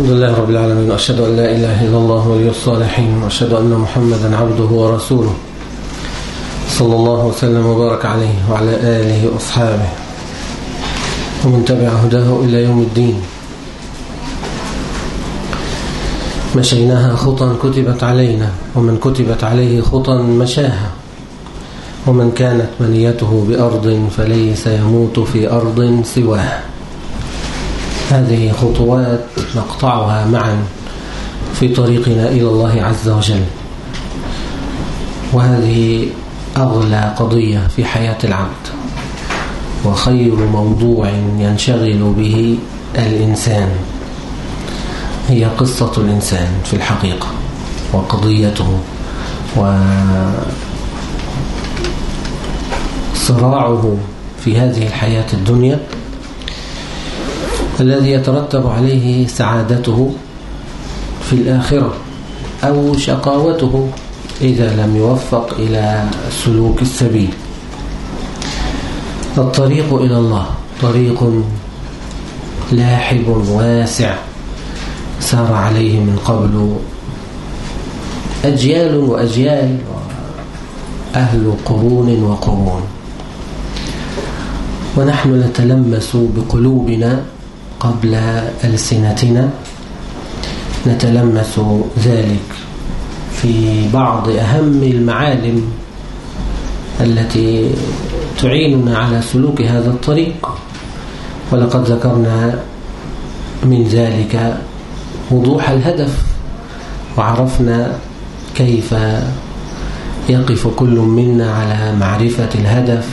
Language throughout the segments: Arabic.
الحمد لله رب العالمين وأشهد أن لا إله إلا الله ولي الصالحين وأشهد أن محمدا عبده ورسوله صلى الله وسلم وبارك عليه وعلى آله وأصحابه ومن تبع هداه إلى يوم الدين. مشيناها خطا كتبت علينا ومن كتبت عليه خطا مشاها ومن كانت منيته بأرض فليس يموت في أرض سواها. هذه خطوات نقطعها معا في طريقنا إلى الله عز وجل. وهذه أغلى قضية في حياة العبد وخير موضوع ينشغل به الإنسان هي قصة الإنسان في الحقيقة وقضيته وصراعه في هذه الحياة الدنيا. الذي يترتب عليه سعادته في الآخرة أو شقاوته إذا لم يوفق إلى سلوك السبيل. الطريق إلى الله طريق لاحب واسع سار عليه من قبل أجيال وأجيال أهل قرون وقرون. ونحن نتلمس بقلوبنا قبل ألسنتنا نتلمس ذلك في بعض أهم المعالم التي تعيننا على سلوك هذا الطريق. ولقد ذكرنا من ذلك وضوح الهدف وعرفنا كيف يقف كل منا على معرفة الهدف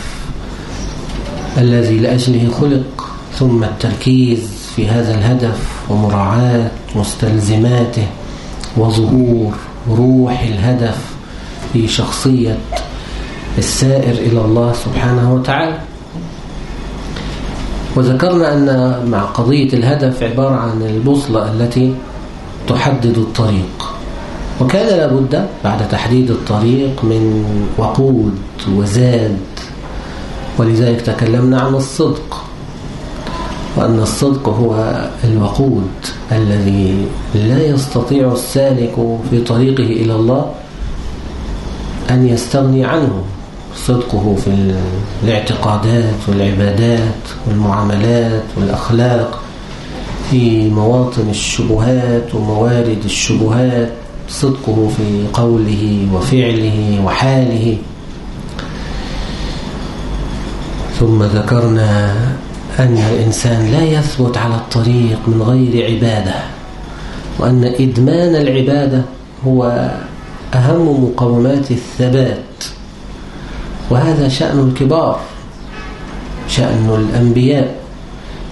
الذي لأجله خلق ثم التركيز في هذا الهدف ومراعاة مستلزماته وظهور روح الهدف في شخصية السائر إلى الله سبحانه وتعالى. وذكرنا أن مع قضية الهدف عبارة عن البوصلة التي تحدد الطريق. وكان لابد بعد تحديد الطريق من وقود وزاد. ولذلك تكلمنا عن الصدق. وأن الصدق هو الوقود الذي لا يستطيع السالك في طريقه إلى الله أن يستغني عنه. صدقه في الاعتقادات والعبادات والمعاملات والأخلاق في مواطن الشبهات وموارد الشبهات. صدقه في قوله وفعله وحاله. ثم ذكرنا أن الإنسان لا يثبت على الطريق من غير عبادة وأن إدمان العبادة هو أهم مقومات الثبات وهذا شأن الكبار شأن الأنبياء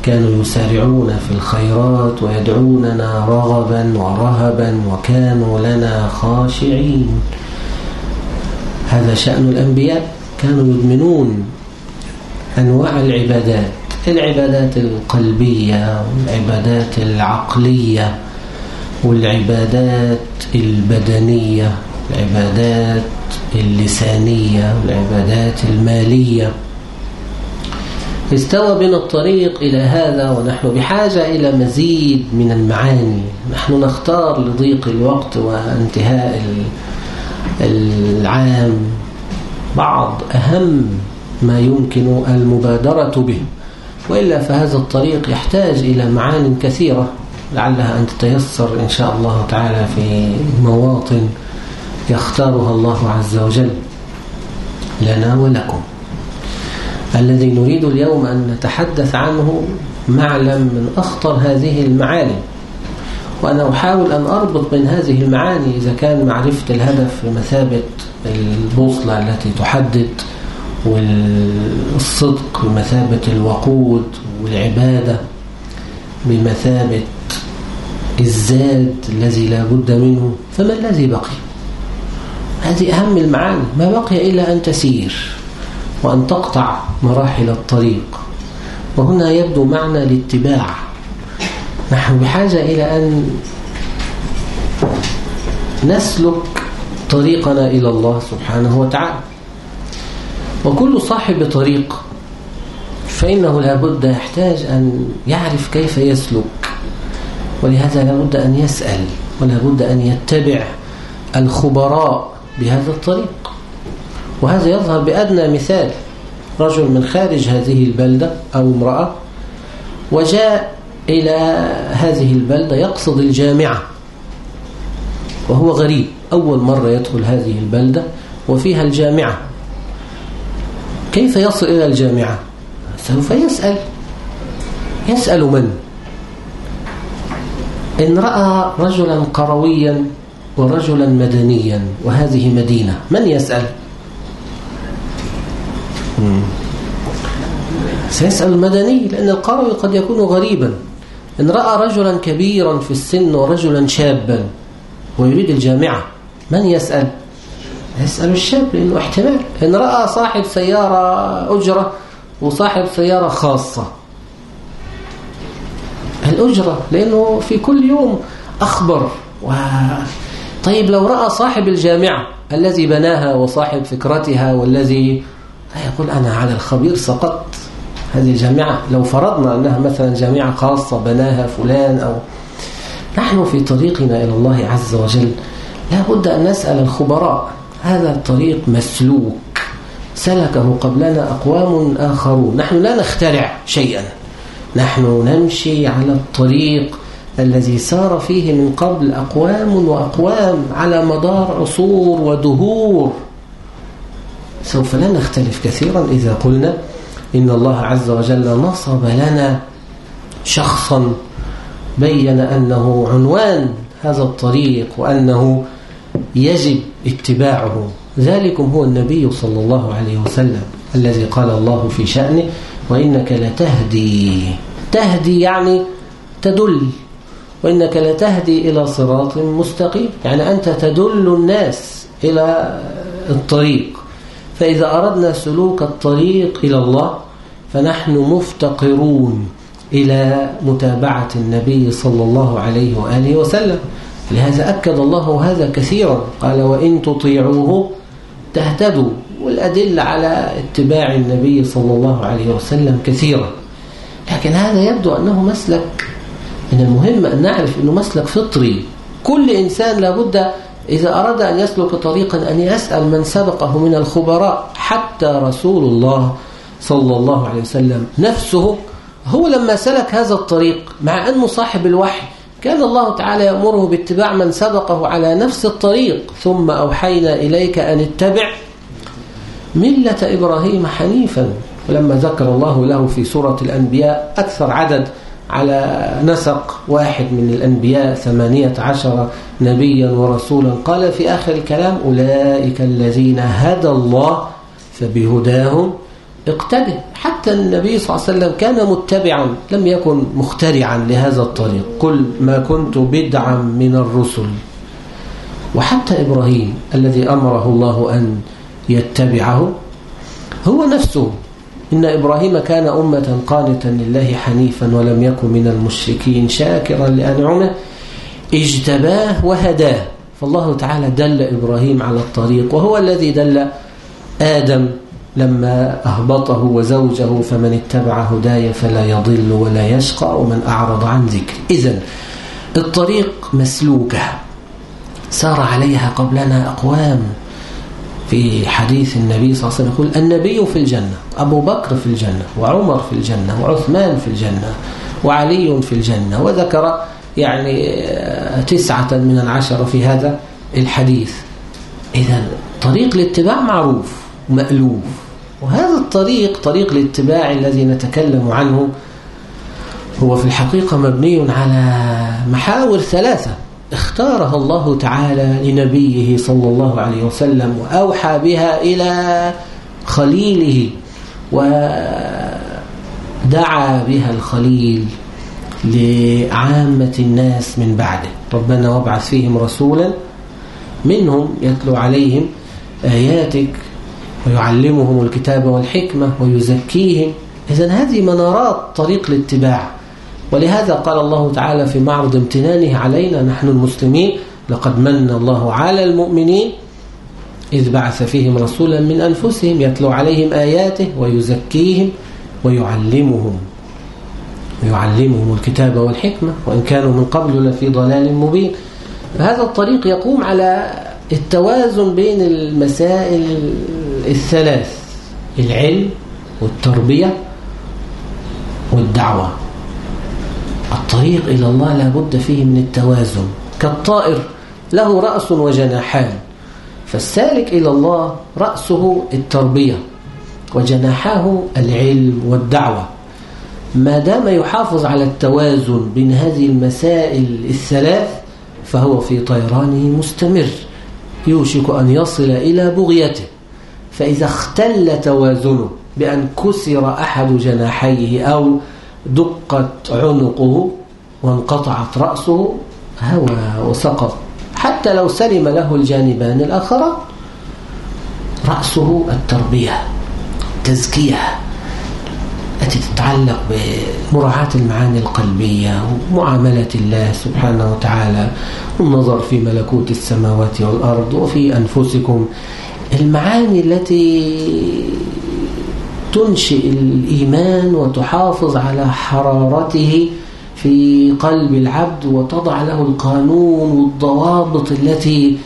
كانوا يسارعون في الخيرات ويدعوننا رغبا ورهبا وكانوا لنا خاشعين. هذا شأن الأنبياء كانوا يدمنون أنواع العبادات. العبادات القلبية والعبادات العقلية والعبادات البدنية العبادات اللسانية والعبادات المالية. استوى بنا الطريق إلى هذا ونحن بحاجة إلى مزيد من المعاني. نحن نختار لضيق الوقت وانتهاء العام بعض أهم ما يمكن المبادرة به. وإلا فهذا الطريق يحتاج إلى معان كثيرة لعلها أن تتيسر إن شاء الله تعالى في مواطن يختارها الله عز وجل لنا ولكم. الذي نريد اليوم أن نتحدث عنه معلم من أخطر هذه المعالم وأنا أحاول أن أربط بين هذه المعاني إذا كان معرفة الهدف بمثابة البوصلة التي تحدد والصدق بمثابة الوقود والعبادة بمثابة الزاد الذي لا بد منه فما الذي بقي؟ هذه أهم المعاني ما بقي إلا أن تسير وأن تقطع مراحل الطريق. وهنا يبدو معنى الاتباع. نحن بحاجة إلى أن نسلك طريقنا إلى الله سبحانه وتعالى. وكل صاحب طريق فإنه لابد يحتاج أن يعرف كيف يسلك ولهذا لابد أن يسأل ولابد أن يتبع الخبراء بهذا الطريق. وهذا يظهر بأدنى مثال رجل من خارج هذه البلدة أو امرأة وجاء إلى هذه البلدة يقصد الجامعة وهو غريب أول مرة يدخل هذه البلدة وفيها الجامعة. كيف يصل إلى الجامعة؟ سوف يسأل. يسأل من؟ إن رأى رجلا قرويا ورجلا مدنيا وهذه مدينة من يسأل؟ سيسأل المدني لأن القروي قد يكون غريبا. إن رأى رجلا كبيرا في السن ورجلا شابا ويريد الجامعة من يسأل؟ يسأل الشاب لأنه احتمال إن رأى صاحب سيارة أجرة وصاحب سيارة خاصة. الأجرة لأنه في كل يوم أخبر. و... طيب لو رأى صاحب الجامعة الذي بناها وصاحب فكرتها والذي يقول أنا على الخبير سقطت هذه الجامعة لو فرضنا أنها مثلا جامعة خاصة بناها فلان أو نحن في طريقنا إلى الله عز وجل. لا بد أن نسأل الخبراء هذا الطريق مسلوك. سلكه قبلنا أقوام آخرون. نحن لا نخترع شيئا. نحن نمشي على الطريق الذي سار فيه من قبل أقوام وأقوام على مدار عصور ودهور. سوف لا نختلف كثيرا إذا قلنا إن الله عز وجل نصب لنا شخصا بين أنه عنوان هذا الطريق وأنه يجب اتباعه. ذلكم هو النبي صلى الله عليه وسلم الذي قال الله في شأنه وإنك لتهدي. تهدي يعني تدل. وإنك لتهدي إلى صراط مستقيم يعني أنت تدل الناس إلى الطريق. فإذا أردنا سلوك الطريق إلى الله فنحن مفتقرون إلى متابعة النبي صلى الله عليه وآله وسلم. لهذا أكد الله هذا كثيرا. قال وإن تطيعوه تهتدوا. والأدلة على اتباع النبي صلى الله عليه وسلم كثيرا لكن هذا يبدو أنه مسلك من المهم أن نعرف أنه مسلك فطري. كل إنسان لابد إذا أراد أن يسلك طريقا أن يسأل من سبقه من الخبراء. حتى رسول الله صلى الله عليه وسلم نفسه هو لما سلك هذا الطريق مع أنه صاحب الوحي. كان الله تعالى يأمره باتباع من سبقه على نفس الطريق ثم أوحينا إليك أن اتبع ملة إبراهيم حنيفا. ولما ذكر الله له في سورة الأنبياء أكثر عدد على نسق واحد من الأنبياء ثمانية عشر نبيا ورسولا. قال في آخر الكلام أولئك الذين هدى الله فبهداهم اقتدي. حتى النبي صلى الله عليه وسلم كان متبعا لم يكن مخترعا لهذا الطريق. قل ما كنت بدعا من الرسل. وحتى إبراهيم الذي أمره الله أن يتبعه هو نفسه إن إبراهيم كان أمة قانتا لله حنيفا ولم يكن من المشركين شاكرا لأنعمه اجتباه وهداه. فالله تعالى دل إبراهيم على الطريق وهو الذي دل آدم لما أهبطه وزوجه فمن اتبع هداي فلا يضل ولا يشقى ومن أعرض عن ذكر إذا الطريق مسلوكة سار عليها قبلنا أقوام. في حديث النبي صلى الله عليه وسلم يقول النبي في الجنة أبو بكر في الجنة وعمر في الجنة وعثمان في الجنة وعلي في الجنة وذكر يعني تسعة من العشرة في هذا الحديث. إذا طريق الاتباع معروف ومألوف وهذا الطريق طريق الاتباع الذي نتكلم عنه هو في الحقيقة مبني على محاور ثلاثة اختارها الله تعالى لنبيه صلى الله عليه وسلم وأوحى بها إلى خليله ودعا بها الخليل لعامة الناس من بعده. ربنا وابعث فيهم رسولا منهم يتلو عليهم آياتك ويعلمهم الكتاب والحكمة ويزكيهم. إذا هذه منارات طريق الاتباع. ولهذا قال الله تعالى في معرض امتنانه علينا نحن المسلمين لقد من الله على المؤمنين إذ بعث فيهم رسولا من أنفسهم يتلو عليهم آياته ويزكيهم ويعلمهم ويعلمهم الكتاب والحكمة وإن كانوا من قبل لفي ضلال مبين. فهذا الطريق يقوم على التوازن بين المسائل الثلاث العلم والتربية والدعوة. الطريق إلى الله لابد فيه من التوازن. كالطائر له رأس وجناحان. فالسالك إلى الله رأسه التربية وجناحاه العلم والدعوة. ما دام يحافظ على التوازن بين هذه المسائل الثلاث فهو في طيرانه مستمر. يوشك أن يصل إلى بغيته. فإذا اختل توازنه بأن كسر أحد جناحيه أو دقت عنقه وانقطعت رأسه هوى وسقط. حتى لو سلم له الجانبان الآخران رأسه التربية تزكية التي تتعلق بمراعاة المعاني القلبية ومعاملة الله سبحانه وتعالى والنظر في ملكوت السماوات والأرض وفي أنفسكم. المعاني التي تنشئ الإيمان وتحافظ على حرارته في قلب العبد وتضع له القانون والضوابط التي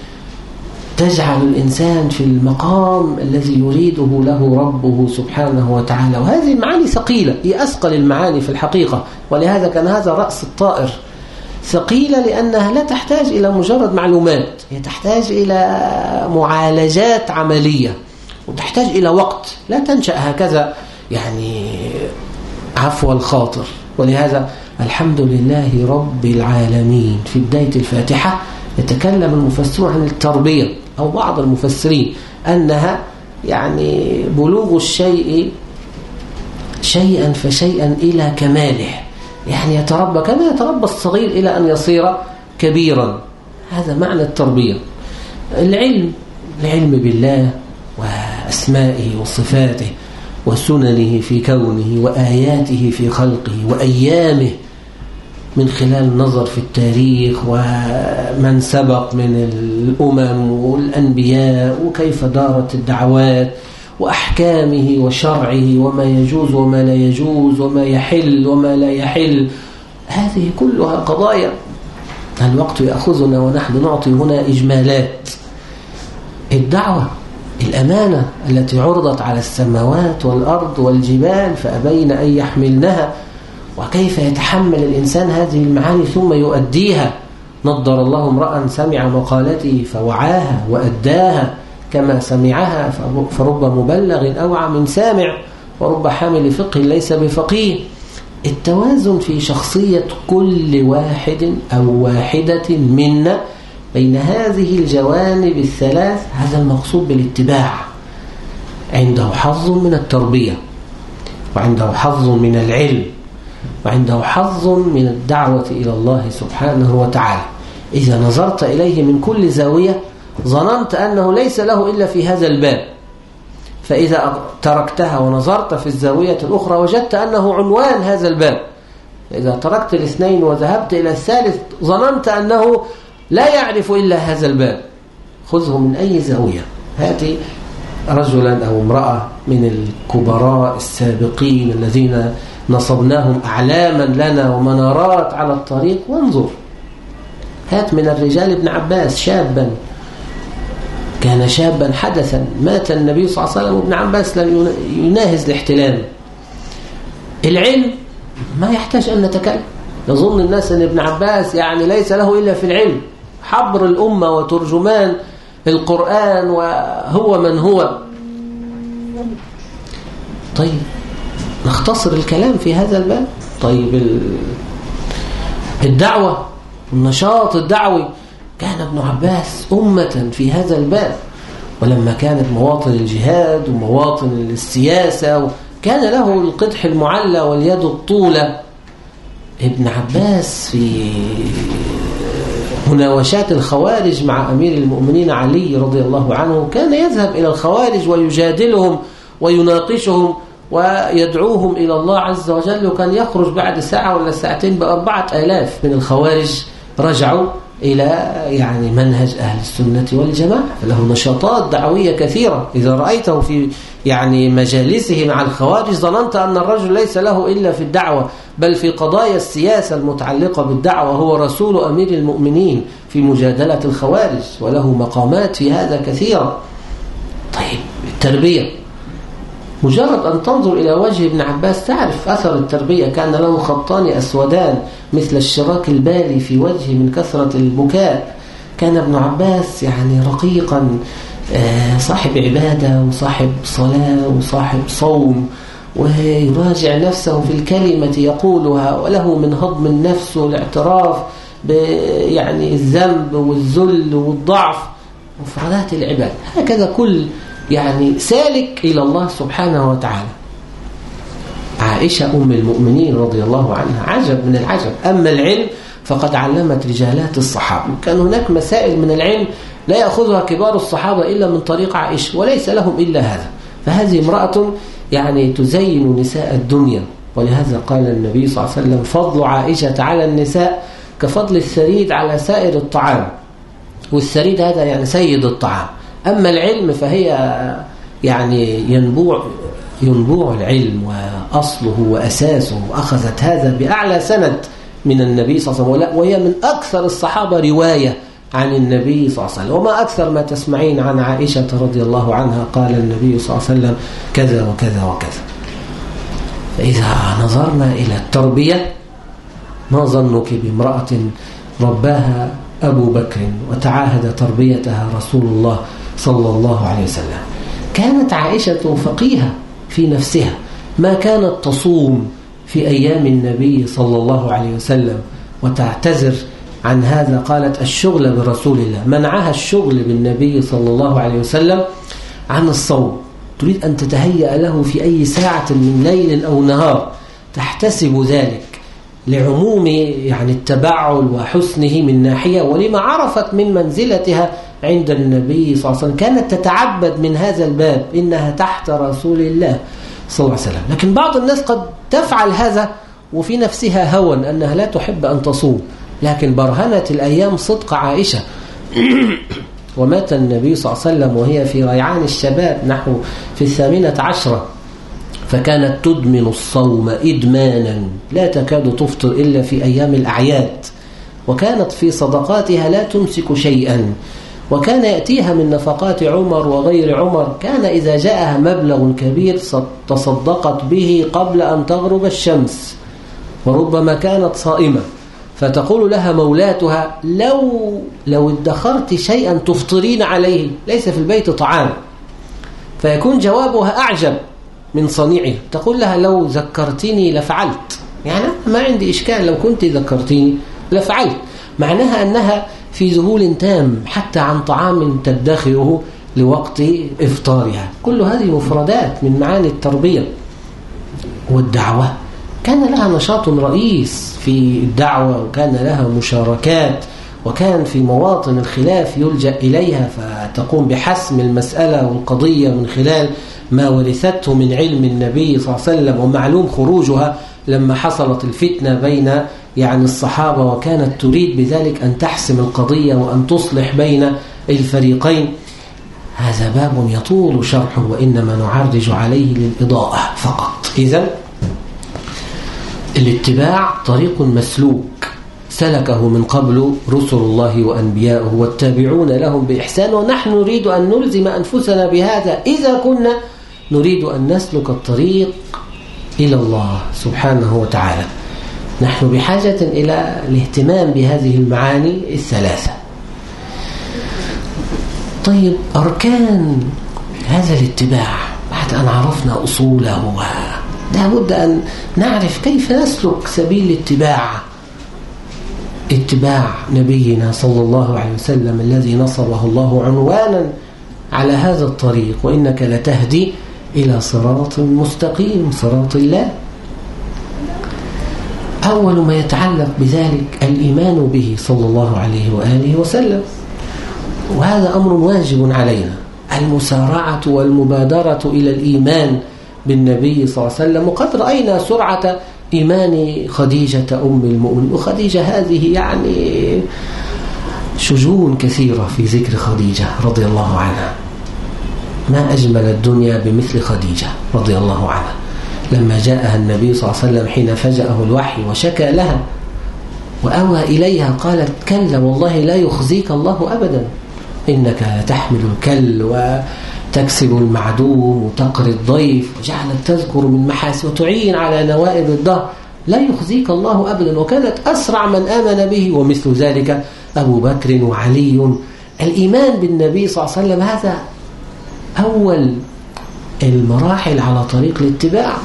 تجعل الإنسان في المقام الذي يريده له ربه سبحانه وتعالى. وهذه المعاني ثقيلة هي أثقل المعاني في الحقيقة. ولهذا كان هذا رأس الطائر. ثقيلة لأنها لا تحتاج إلى مجرد معلومات هي تحتاج إلى معالجات عملية وتحتاج إلى وقت لا تنشأ هكذا يعني عفو الخاطر. ولهذا الحمد لله رب العالمين. في بداية الفاتحة يتكلم المفسرون عن التربية أو بعض المفسرين أنها يعني بلوغ الشيء شيئا فشيئا إلى كماله. يعني يتربى كما يتربى الصغير إلى أن يصير كبيرا. هذا معنى التربية. العلم العلم بالله وأسمائه وصفاته وسننه في كونه وآياته في خلقه وأيامه من خلال النظر في التاريخ ومن سبق من الأمم والأنبياء وكيف دارت الدعوات. وأحكامه وشرعه وما يجوز وما لا يجوز وما يحل وما لا يحل. هذه كلها قضايا. الوقت يأخذنا ونحن نعطي هنا إجمالات. الدعوة الأمانة التي عرضت على السماوات والأرض والجبال فأبين أن يحملنها. وكيف يتحمل الإنسان هذه المعاني ثم يؤديها؟ نضر الله امرأ سمع مقالتي فوعاها وأداها. كما سمعها فرب مبلغ أوعى من سامع ورب حامل فقه ليس بفقيه. التوازن في شخصية كل واحد أو واحدة منا بين هذه الجوانب الثلاث هذا المقصود بالاتباع. عنده حظ من التربية وعنده حظ من العلم وعنده حظ من الدعوة إلى الله سبحانه وتعالى. إذا نظرت إليه من كل زاوية ظننت أنه ليس له إلا في هذا الباب. فإذا تركتها ونظرت في الزاوية الأخرى وجدت أنه عنوان هذا الباب. إذا تركت الاثنين وذهبت إلى الثالث ظننت أنه لا يعرف إلا هذا الباب. خذه من أي زاوية. هاتي رجلا أو امرأة من الكبراء السابقين الذين نصبناهم أعلاما لنا ومنارات على الطريق. وانظر. هات من الرجال ابن عباس شابا. كان شابا حدثا. مات النبي صلى الله عليه وسلم وابن عباس لم يناهز الاحتلال. العلم ما يحتاج أن نتكلم. يظن الناس أن ابن عباس يعني ليس له إلا في العلم. حبر الأمة وترجمان القرآن وهو من هو. طيب نختصر الكلام في هذا الباب؟ طيب الدعوة النشاط الدعوي. كان ابن عباس أمة في هذا الباب ولما كانت مواطن الجهاد ومواطن السياسة كان له القدح المعلى واليد الطولة. ابن عباس في مناوشات الخوارج مع أمير المؤمنين علي رضي الله عنه كان يذهب إلى الخوارج ويجادلهم ويناقشهم ويدعوهم إلى الله عز وجل وكان يخرج بعد ساعة ولا ساعتين بأربعة آلاف من الخوارج رجعوا إلى يعني منهج أهل السنة والجماعة. فله نشاطات دعوية كثيرة. إذا رأيته في يعني مجالسه مع الخوارج ظننت أن الرجل ليس له إلا في الدعوة بل في قضايا السياسة المتعلقة بالدعوة. هو رسول أمير المؤمنين في مجادلة الخوارج وله مقامات في هذا كثيرة. طيب التربية. مجرد أن تنظر إلى وجه ابن عباس تعرف أثر التربية كأن له خطان أسودان مثل الشراك البالي في وجهه من كثرة البكاء. كان ابن عباس يعني رقيقا آه، صاحب عبادة وصاحب صلاة وصاحب صوم ويراجع نفسه في الكلمة يقولها وله من هضم النفس والاعتراف يعني الذنب والذل والضعف. مفردات العباد. هكذا كل يعني سالك إلى الله سبحانه وتعالى. عائشة أم المؤمنين رضي الله عنها عجب من العجب. أما العلم فقد علمت رجالات الصحابة. كان هناك مسائل من العلم لا يأخذها كبار الصحابة إلا من طريق عائشة وليس لهم إلا هذا. فهذه امرأة يعني تزين نساء الدنيا. ولهذا قال النبي صلى الله عليه وسلم فضل عائشة على النساء كفضل الثريد على سائر الطعام. والثريد هذا يعني سيد الطعام. أما العلم فهي يعني ينبوع ينبوع العلم وأصله وأساسه أخذت هذا بأعلى سند من النبي صلى الله عليه وسلم وهي من أكثر الصحابة رواية عن النبي صلى الله عليه وسلم. وما أكثر ما تسمعين عن عائشة رضي الله عنها قال النبي صلى الله عليه وسلم كذا وكذا وكذا. فإذا نظرنا إلى التربية ما ظنك بامرأة رباها أبو بكر وتعاهد تربيتها رسول الله صلى الله عليه وسلم. كانت عائشة فقيهة في نفسها. ما كانت تصوم في أيام النبي صلى الله عليه وسلم وتعتذر عن هذا قالت الشغل برسول الله. منعها الشغل بالنبي صلى الله عليه وسلم عن الصوم. تريد أن تتهيأ له في أي ساعة من ليل أو نهار تحتسب ذلك. لعموم يعني التبعل وحسنه من ناحية ولما عرفت من منزلتها عند النبي صلى الله عليه وسلم كانت تتعبد من هذا الباب إنها تحت رسول الله صلى الله عليه وسلم. لكن بعض الناس قد تفعل هذا وفي نفسها هوى أنها لا تحب أن تصوم. لكن برهنت الأيام صدق عائشة. ومات النبي صلى الله عليه وسلم وهي في ريعان الشباب نحو في الثامنة عشرة. فكانت تدمن الصوم إدمانا لا تكاد تفطر إلا في أيام الأعياد وكانت في صدقاتها لا تمسك شيئا وكان يأتيها من نفقات عمر وغير عمر كان إذا جاءها مبلغ كبير تصدقت به قبل أن تغرب الشمس وربما كانت صائمة. فتقول لها مولاتها لو لو ادخرت شيئا تفطرين عليه ليس في البيت طعام. فيكون جوابها أعجب من صنيعه. تقول لها لو ذكرتني لفعلت. يعني ما عندي إشكال لو كنت ذكرتني لفعلت. معناها أنها في ذهول تام حتى عن طعام تدخره لوقت إفطارها. كل هذه مفردات من معاني التربية والدعوة. كان لها نشاط رئيس في الدعوة وكان لها مشاركات وكان في مواطن الخلاف يلجأ إليها فتقوم بحسم المسألة والقضية من خلال ما ورثته من علم النبي صلى الله عليه وسلم ومعلوم خروجها لما حصلت الفتنة بين يعني الصحابة وكانت تريد بذلك أن تحسم القضية وأن تصلح بين الفريقين. هذا باب يطول شرحه وإنما نعرج عليه للإضاءة فقط. إذا الاتباع طريق مسلوك سلكه من قبل رسل الله وأنبياؤه والتابعون لهم بإحسان ونحن نريد أن نلزم أنفسنا بهذا إذا كنا نريد أن نسلك الطريق إلى الله سبحانه وتعالى. نحن بحاجة إلى الاهتمام بهذه المعاني الثلاثة. طيب أركان هذا الاتباع بعد أن عرفنا أصوله. لابد أن نعرف كيف نسلك سبيل الاتباع. اتباع نبينا صلى الله عليه وسلم الذي نصبه الله عنوانا على هذا الطريق وإنك لتهدي إلى صراط مستقيم صراط الله. أول ما يتعلق بذلك الإيمان به صلى الله عليه وآله وسلم. وهذا أمر واجب علينا. المسارعة والمبادرة إلى الإيمان بالنبي صلى الله عليه وسلم. وقد رأينا سرعة إيمان خديجة أم المؤمنين. وخديجة هذه يعني شجون كثيرة في ذكر خديجة رضي الله عنها. ما أجمل الدنيا بمثل خديجة رضي الله عنها. لما جاءها النبي صلى الله عليه وسلم حين فجأه الوحي وشكى لها وأوى إليها قالت كلا والله لا يخزيك الله أبدا. إنك تحمل الكل وتكسب المعدوم وتقري الضيف وجعلت تذكر من محاسن وتعين على نوائب الدهر. لا يخزيك الله أبدا. وكانت أسرع من آمن به. ومثل ذلك أبو بكر وعلي. الإيمان بالنبي صلى الله عليه وسلم هذا أول المراحل على طريق الاتباع.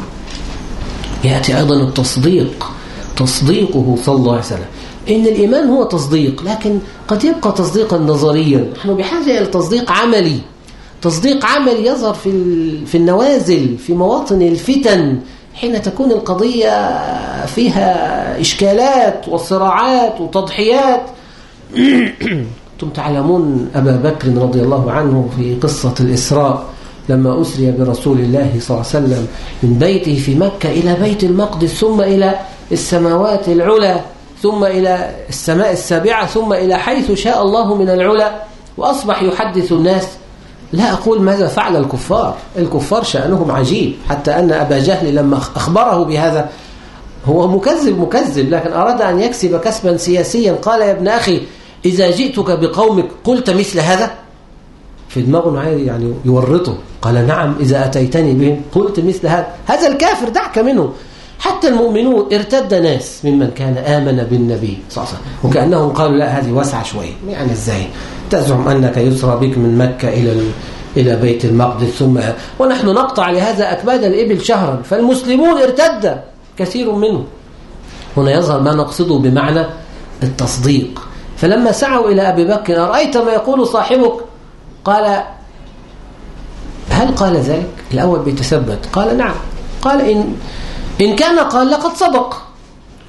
يأتي أيضا التصديق. تصديقه صلى الله عليه وسلم. إن الإيمان هو تصديق لكن قد يبقى تصديقا نظريا. نحن بحاجة إلى تصديق عملي. تصديق عملي يظهر في في النوازل في مواطن الفتن حين تكون القضية فيها إشكالات وصراعات وتضحيات. أنتم تعلمون أبا بكر رضي الله عنه في قصة الإسراء لما أسري برسول الله صلى الله عليه وسلم من بيته في مكة إلى بيت المقدس ثم إلى السماوات العلى ثم إلى السماء السابعة ثم إلى حيث شاء الله من العلا وأصبح يحدث الناس. لا أقول ماذا فعل الكفار الكفار شأنهم عجيب حتى أن أبا جهل لما أخبره بهذا هو مكذب مكذب لكن أراد أن يكسب كسبا سياسيا. قال يا ابن أخي إذا جئتك بقومك قلت مثل هذا؟ في دماغه يعني يورطه. قال نعم إذا أتيتني بهم قلت مثل هذا. هذا الكافر دعك منه. حتى المؤمنون ارتد ناس ممن كان آمن بالنبي صلى الله عليه وسلم. وكأنهم قالوا لا هذه واسعة شوية يعني إزاي؟ تزعم أنك يسرى بك من مكة إلى إلى بيت المقدس ثم ونحن نقطع لهذا أكباد الإبل شهرا. فالمسلمون ارتد كثير منهم هنا يظهر ما نقصده بمعنى التصديق. فلما سعوا إلى أبي بكر أرأيت ما يقول صاحبك؟ قال هل قال ذلك؟ الأول بيتثبت. قال نعم. قال إن إن كان قال لقد صدق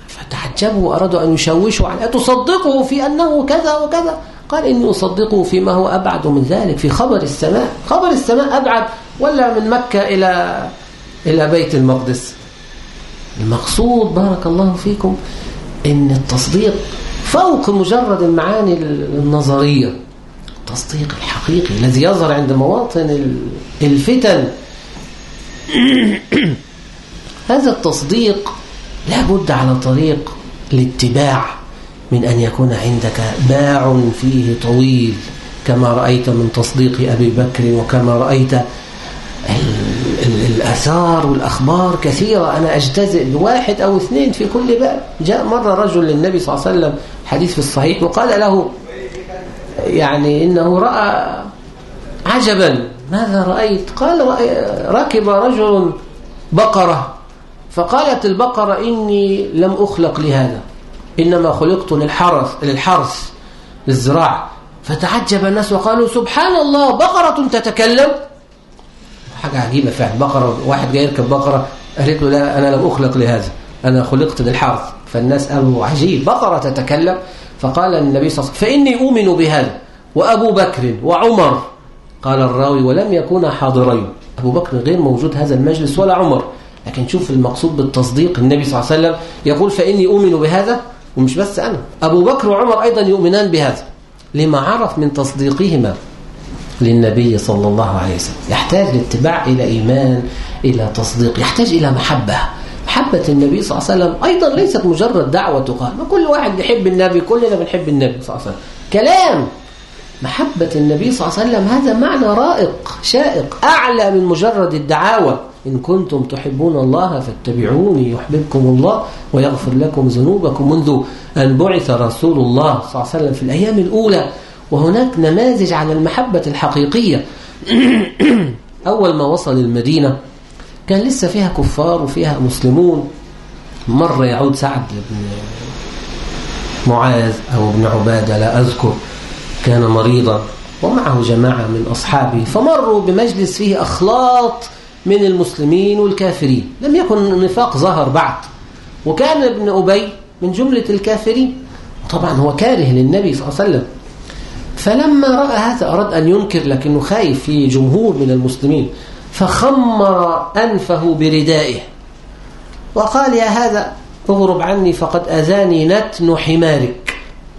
فتحجبوا وأرادوا أن يشوشوا عليه. تصدقه في أنه كذا وكذا؟ قال إني أصدقه فيما هو أبعد من ذلك في خبر السماء. خبر السماء أبعد ولا من مكة إلى إلى بيت المقدس. المقصود بارك الله فيكم إن التصديق فوق مجرد المعاني النظرية. التصديق الحقيقي الذي يظهر عند مواطن الفتن. هذا التصديق لا بد على طريق الاتباع من أن يكون عندك باع فيه طويل كما رأيت من تصديق أبي بكر وكما رأيت الأثار والأخبار كثيرة. أنا أجتزئ بواحد أو اثنين في كل باب جاء مرة رجل للنبي صلى الله عليه وسلم حديث في الصحيح وقال له يعني إنه رأى عجبا. ماذا رأيت؟ قال ركب رجل بقرة. فقالت البقرة إني لم أخلق لهذا. إنما خلقت للحرث للحرث للزراعة فتعجب الناس وقالوا سبحان الله بقرة تتكلم. حاجة عجيبة فعلا. بقرة واحد جاي يركب بقرة قالت له لا أنا لم أخلق لهذا. أنا خلقت للحرث. فالناس قالوا عجيب. بقرة تتكلم فقال النبي صلى الله عليه وسلم فإني أؤمن بهذا وأبو بكر وعمر. قال الراوي ولم يكونا حاضرين. أبو بكر غير موجود هذا المجلس ولا عمر. لكن شوف المقصود بالتصديق النبي صلى الله عليه وسلم يقول فإني أؤمن بهذا ومش بس أنا. أبو بكر وعمر أيضا يؤمنان بهذا. لما عرف من تصديقهما للنبي صلى الله عليه وسلم يحتاج الاتباع إلى إيمان إلى تصديق يحتاج إلى محبة. محبة النبي صلى الله عليه وسلم أيضا ليست مجرد دعوة تقال. ما كل واحد يحب النبي كلنا بنحب النبي صلى الله عليه وسلم. كلام! محبة النبي صلى الله عليه وسلم هذا معنى رائق شائق أعلى من مجرد الدعاوى. إن كنتم تحبون الله فاتبعوني يحببكم الله ويغفر لكم ذنوبكم. منذ أن بعث رسول الله صلى الله عليه وسلم في الأيام الأولى وهناك نماذج على المحبة الحقيقية. أول ما وصل المدينة كان لسه فيها كفار وفيها مسلمون. مرة يعود سعد بن معاذ أو ابن عبادة لا أذكر كان مريضا ومعه جماعة من أصحابه فمروا بمجلس فيه أخلاط من المسلمين والكافرين. لم يكن النفاق ظهر بعد. وكان ابن أبي من جملة الكافرين. طبعا هو كاره للنبي صلى الله عليه وسلم. فلما رأى هذا أراد أن ينكر لكنه خايف في جمهور من المسلمين. فخمر أنفه بردائه. وقال يا هذا اغرب عني فقد أذاني نتن حمارك.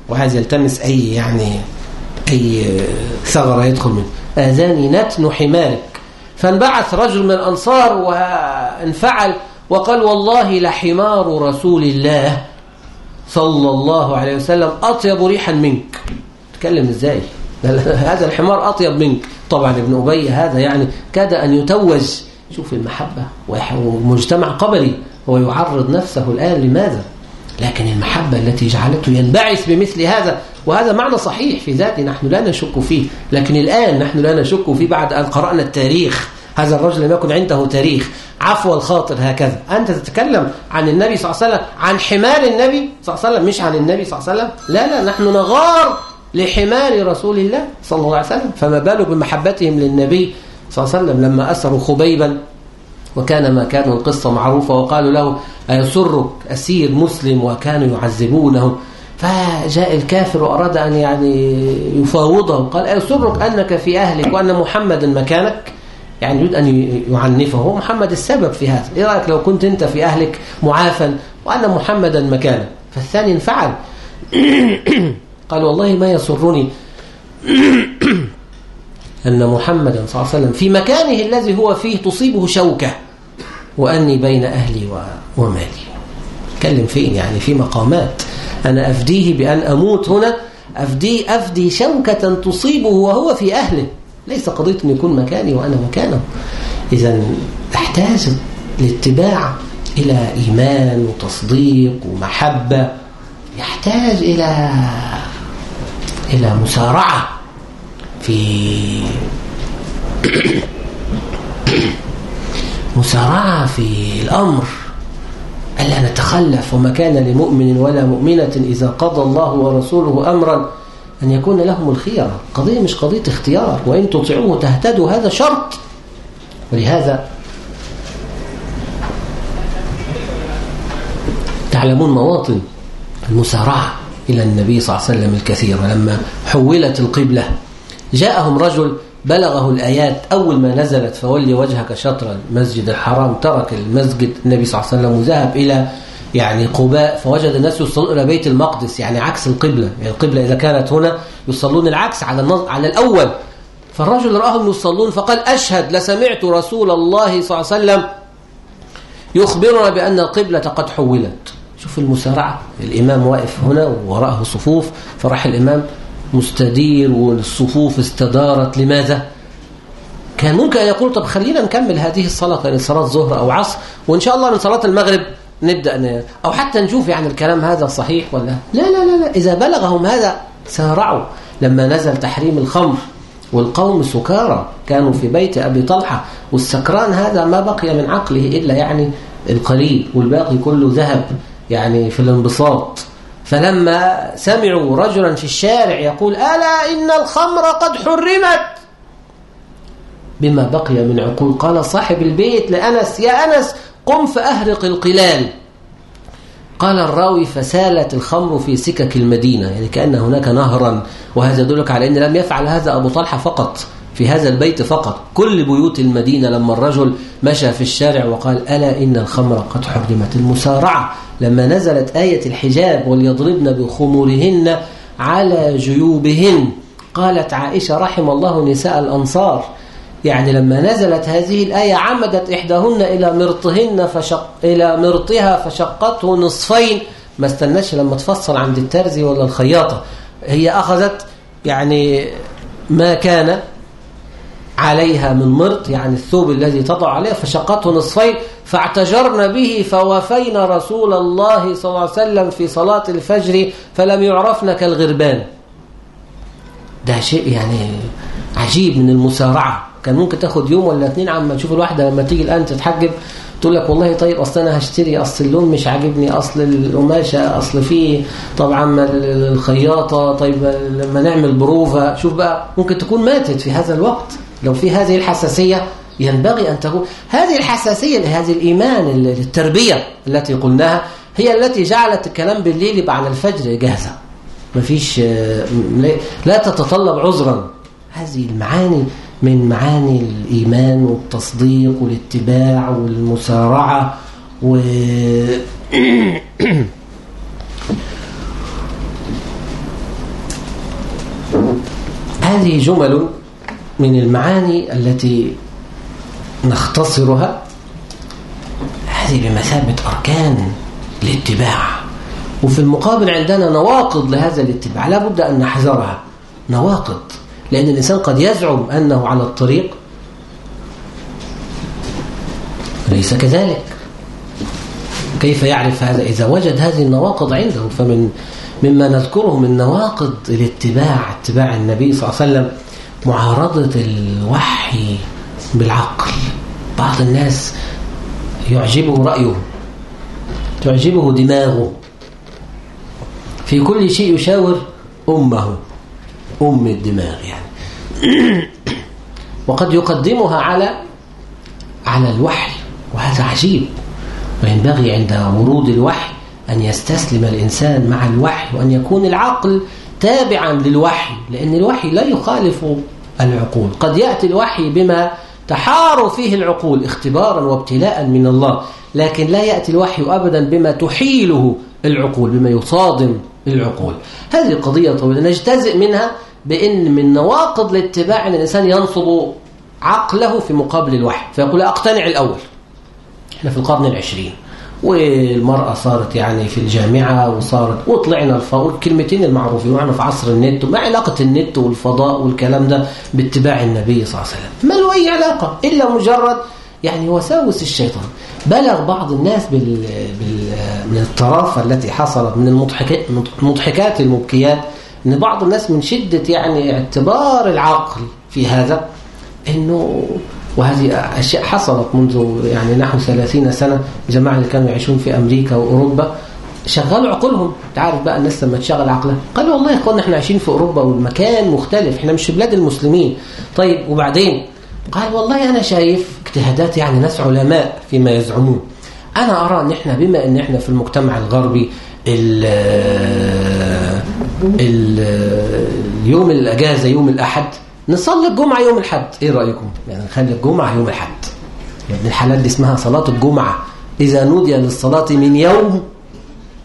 وعايز يلتمس أي يعني أي ثغرة يدخل منه. آذاني نتن حمارك. فانبعث رجل من الأنصار وانفعل وقال والله لحمار رسول الله صلى الله عليه وسلم أطيب ريحا منك. تكلم إزاي؟ هذا الحمار أطيب منك. طبعا ابن أبي هذا يعني كاد أن يتوج. شوف المحبة ومجتمع قبلي هو يعرض نفسه الآن لماذا؟ لكن المحبة التي جعلته ينبعث بمثل هذا وهذا معنى صحيح في ذاته نحن لا نشك فيه. لكن الآن نحن لا نشك فيه بعد أن قرأنا التاريخ. هذا الرجل لم يكن عنده تاريخ. عفو الخاطر هكذا. أنت تتكلم عن النبي صلى الله عليه وسلم عن حمار النبي صلى الله عليه وسلم مش عن النبي صلى الله عليه وسلم. لا لا نحن نغار لحمار رسول الله صلى الله عليه وسلم. فما بالك بمحبتهم للنبي صلى الله عليه وسلم لما أسروا خبيبا؟ وكان ما كان القصة معروفة وقالوا له أيسرك أسير مسلم وكانوا يعذبونه؟ فجاء الكافر وأراد أن يعني يفاوضه قال أيسرك أنك في أهلك وأن محمدا مكانك؟ يعني يريد أن يعنفه محمد السبب في هذا. إيه رأيك لو كنت أنت في أهلك معافا وأن محمدا مكانك؟ فالثاني انفعل. قال والله ما يسرني أن محمدا صلى الله عليه وسلم في مكانه الذي هو فيه تصيبه شوكة وأني بين أهلي ومالي. كلم فين يعني؟ في مقامات. أنا أفديه بأن أموت هنا أفدي, أفدي شوكة تصيبه وهو في أهله. ليس قضية أن يكون مكاني وأنا مكانه. إذا أحتاج الاتباع إلى إيمان وتصديق ومحبة. يحتاج إلى إلى مسارعة في مسارعة في الأمر ألا نتخلف وما كان لمؤمن ولا مؤمنة إذا قضى الله ورسوله أمرا أن يكون لهم الخيرة. قضية مش قضية اختيار وإن تطيعوه تهتدوا هذا شرط. ولهذا تعلمون مواطن المسارعة. إلى النبي صلى الله عليه وسلم الكثير. لما حولت القبلة جاءهم رجل بلغه الآيات. أول ما نزلت فولي وجهك شطر المسجد الحرام ترك المسجد النبي صلى الله عليه وسلم وذهب إلى يعني قباء فوجد الناس يصلون إلى بيت المقدس يعني عكس القبلة. يعني القبلة إذا كانت هنا يصلون العكس على على الأول. فالرجل رآهم يصلون فقال أشهد لسمعت رسول الله صلى الله عليه وسلم يخبرنا بأن القبلة قد حولت. شوف المسارعة الإمام واقف هنا ووراءه صفوف فراح الإمام مستدير والصفوف استدارت لماذا؟ كان ممكن أن يقول طب خلينا نكمل هذه الصلاة يعني صلاة ظهر أو عصر وإن شاء الله من صلاة المغرب نبدأ. أو حتى نشوف يعني الكلام هذا صحيح ولا لا لا لا, لا. إذا بلغهم هذا سارعوا لما نزل تحريم الخمر والقوم سكارى كانوا في بيت أبي طلحة والسكران هذا ما بقي من عقله إلا يعني القليل والباقي كله ذهب يعني في الانبساط. فلما سمعوا رجلا في الشارع يقول ألا إن الخمر قد حرمت؟ بما بقي من عقول قال صاحب البيت لأنس يا أنس قم فأهرق القلال. قال الراوي فسالت الخمر في سكك المدينة. يعني كأن هناك نهرا وهذا يدلك على أن لم يفعل هذا أبو طلحة فقط. في هذا البيت فقط. كل بيوت المدينة لما الرجل مشى في الشارع وقال ألا إن الخمر قد حرمت المسارعة لما نزلت آية الحجاب وليضربن بخمورهن على جيوبهن. قالت عائشة رحم الله نساء الأنصار يعني لما نزلت هذه الآية عمدت إحداهن إلى مرطهن فشق إلى مرطها فشقته نصفين. ما استناش لما تفصل عند الترزي ولا الخياطة. هي أخذت يعني ما كان عليها من مرط يعني الثوب الذي تضع عليه فشقته نصفين فاعتجرن به فوفينا رسول الله صلى الله عليه وسلم في صلاة الفجر فلم يعرفن كالغربان. ده شيء يعني عجيب من المسارعة. كان ممكن تاخد يوم ولا اتنين عما تشوف الواحدة لما تيجي الآن تتحجب تقول لك والله طيب أصل أنا هشتري أصل اللون مش عاجبني أصل القماشة أصل فيه طبعا الخياطة طيب لما نعمل بروفة. شوف بقى ممكن تكون ماتت في هذا الوقت. لو في هذه الحساسية ينبغي أن تكون. هذه الحساسية هذه الإيمان التربية التي قلناها هي التي جعلت الكلام بالليل على الفجر جاهزة. مفيش لا تتطلب عذرا. هذه المعاني من معاني الإيمان والتصديق والاتباع والمسارعة و هذه جمل من المعاني التي نختصرها هذه بمثابة أركان الاتباع. وفي المقابل عندنا نواقض لهذا الاتباع. لا بد أن نحذرها. نواقض. لأن الإنسان قد يزعم أنه على الطريق. ليس كذلك. كيف يعرف هذا؟ إذا وجد هذه النواقض عنده. فمن مما نذكره من نواقض الاتباع اتباع النبي صلى الله عليه وسلم. معارضة الوحي بالعقل. بعض الناس يعجبه رأيه تعجبه دماغه. في كل شيء يشاور أمه أم الدماغ يعني. وقد يقدمها على على الوحي وهذا عجيب. وينبغي عند ورود الوحي أن يستسلم الإنسان مع الوحي وأن يكون العقل تابعا للوحي لأن الوحي لا يخالف العقول. قد يأتي الوحي بما تحار فيه العقول اختبارا وابتلاء من الله لكن لا يأتي الوحي أبدا بما تحيله العقول بما يصادم العقول. هذه قضية طويلة. نجتزئ منها بأن من نواقض الاتباع أن الإنسان ينصب عقله في مقابل الوحي فيقول أقتنع الأول. إحنا في القرن العشرين. والمرأة صارت يعني في الجامعة وصارت وطلعنا الفضاء الكلمتين المعروفين وعنا في عصر النت وما علاقة النت والفضاء والكلام ده باتباع النبي صلى الله عليه وسلم. ما له أي علاقة إلا مجرد يعني وساوس الشيطان. بلغ بعض الناس بال... بال... من الطرافة التي حصلت من المضحكات, المضحكات المبكيات إن بعض الناس من شدة يعني اعتبار العقل في هذا إنه وهذه أشياء حصلت منذ يعني نحو 30 سنة الجماعة اللي كانوا يعيشون في أمريكا وأوروبا شغلوا عقولهم. تعرف بقى الناس لما تشغل عقلها قالوا والله يا اخوانا إحنا عايشين في أوروبا والمكان مختلف إحنا مش في بلاد المسلمين. طيب وبعدين؟ قال والله أنا شايف اجتهادات يعني ناس علماء فيما يزعمون. أنا أرى أن إحنا بما أن إحنا في المجتمع الغربي ال ال اليوم الأجازة يوم الأحد نصلي الجمعة يوم الحد. إيه رأيكم؟ يعني نخلي الجمعة يوم الحد. ابن الحلال دي اسمها صلاة الجمعة إذا نودي للصلاة من يوم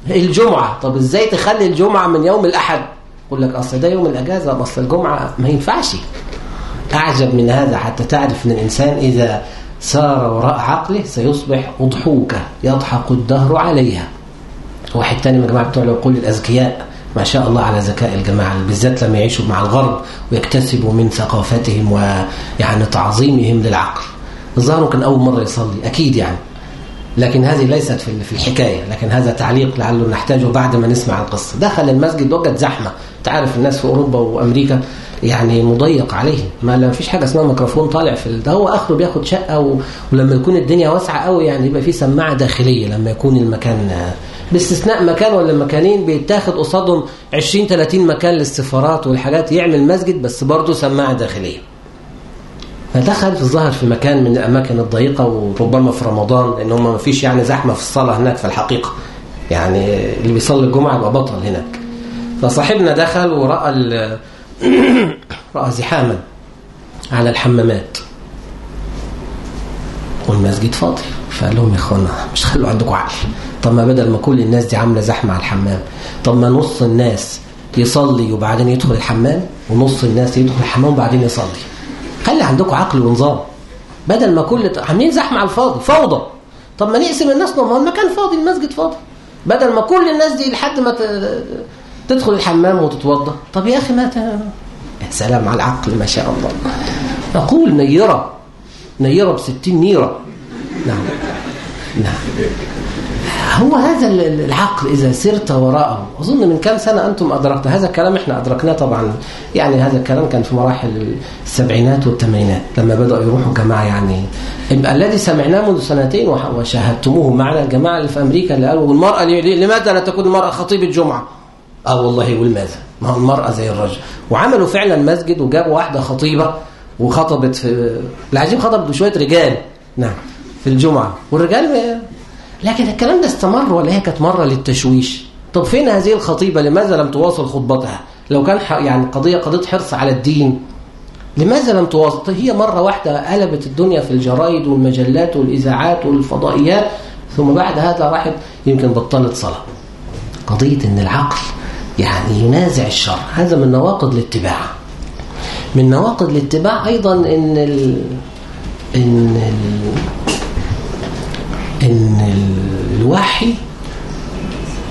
الجمعة. طب إزاي تخلي الجمعة من يوم الأحد؟ يقول لك أصل ده يوم الأجازة أصل الجمعة ما ينفعش. أعجب من هذا حتى تعرف أن الإنسان إذا سار وراء عقله سيصبح أضحوكة يضحك الدهر عليها. واحد تاني من الجماعة بتوع العقول الأذكياء ما شاء الله على ذكاء الجماعة بالذات لما يعيشوا مع الغرب ويكتسبوا من ثقافتهم ويعني تعظيمهم للعقل. الظاهر كان أول مرة يصلي أكيد يعني. لكن هذه ليست في الحكاية لكن هذا تعليق لعله نحتاجه بعد ما نسمع القصة. دخل المسجد وجد زحمة. تعرف الناس في أوروبا وأمريكا يعني مضيق عليه ما لا فيش حاجة اسمها ميكروفون طالع في ده هو آخره بياخد شقة و... ولما يكون الدنيا واسعة قوي يعني يبقى في سماعة داخلية لما يكون المكان باستثناء مكان ولا مكانين بيتاخد قصادهم 20 30 مكان للسفارات والحاجات يعمل مسجد بس برضه سماعة داخلية. فدخل في الظاهر في مكان من الأماكن الضيقة وربما في رمضان لأن هم ما فيش يعني زحمة في الصلاة هناك في الحقيقة. يعني اللي بيصلي الجمعة يبقى بطل هناك. فصاحبنا دخل ورأى رأى زحاما على الحمامات. والمسجد فاضي. فقال لهم يا إخوانا مش خلوا عندكم عقل. طب ما بدل ما كل الناس دي عاملة زحمة على الحمام طب ما نص الناس يصلي وبعدين يدخل الحمام ونص الناس يدخل الحمام وبعدين يصلي. خلي عندكم عقل ونظام. بدل ما كل عاملين زحمة على الفاضي فوضى. طب ما نقسم الناس ما المكان فاضي المسجد فاضي. بدل ما كل الناس دي لحد ما تدخل الحمام وتتوضا طب يا أخي ما ت... سلام على العقل ما شاء الله. نقول نيرة نيرة بستين نيرة. نعم. نعم. هو هذا العقل إذا سرت وراءه. أظن من كم سنة أنتم أدركت؟ هذا الكلام إحنا أدركناه طبعا. يعني هذا الكلام كان في مراحل السبعينات والثمانينات لما بدأوا يروحوا جماعة يعني. الذي سمعناه منذ سنتين وشاهدتموه معنا. الجماعة اللي في أمريكا اللي قالوا المرأة لماذا لا تكون المرأة خطيب الجمعة؟ آه والله ولماذا ما هو المرأة زي الرجل. وعملوا فعلا مسجد وجابوا واحدة خطيبة وخطبت في العجيب خطبت بشوية رجال. نعم في الجمعة. والرجال لكن الكلام ده استمر ولا هي كانت مرة للتشويش؟ طب فين هذه الخطيبة؟ لماذا لم تواصل خطبتها؟ لو كان يعني قضية قضية حرص على الدين لماذا لم تواصل؟ طيب هي مرة واحدة قلبت الدنيا في الجرايد والمجلات والإذاعات والفضائيات ثم بعد هذا راحت يمكن بطلت صلاة. قضية إن العقل يعني ينازع الشر هذا من نواقض الاتباع. من نواقض الاتباع أيضا إن ال... إن ال... إن الوحي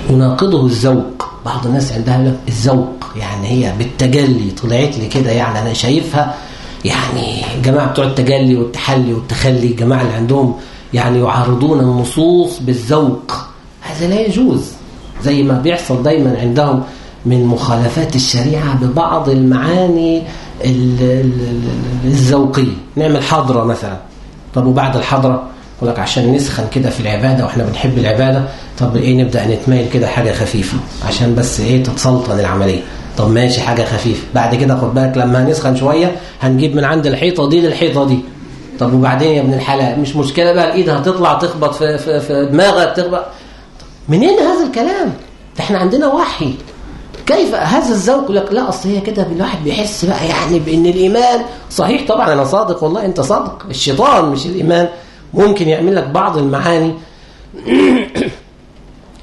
يناقضه الذوق. بعض الناس عندها الذوق يعني هي بالتجلي طلعت لي كده يعني أنا شايفها يعني جماعة بتوع التجلي والتحلي والتخلي الجماعة اللي عندهم يعني يعارضون النصوص بالذوق. هذا لا يجوز. زي ما بيحصل دايما عندهم من مخالفات الشريعة ببعض المعاني الذوقية. نعمل حضرة مثلا. طب وبعد الحضرة؟ يقول لك عشان نسخن كده في العبادة وإحنا بنحب العبادة طب إيه نبدأ نتميل كده حاجة خفيفة عشان بس إيه تتسلطن العملية. طب ماشي حاجة خفيفة. بعد كده خد بالك لما هنسخن شوية هنجيب من عند الحيطة دي للحيطة دي. طب وبعدين يا ابن الحلال مش مشكلة بقى الايد هتطلع تخبط في, في, في دماغك تخبط. منين هذا الكلام؟ إحنا عندنا وحي. كيف هذا الذوق؟ لك لا اصل هي كده الواحد بيحس بقى يعني بإن الإيمان صحيح. طبعا أنا صادق والله أنت صادق. الشيطان مش الإيمان. ممكن يعمل لك بعض المعاني.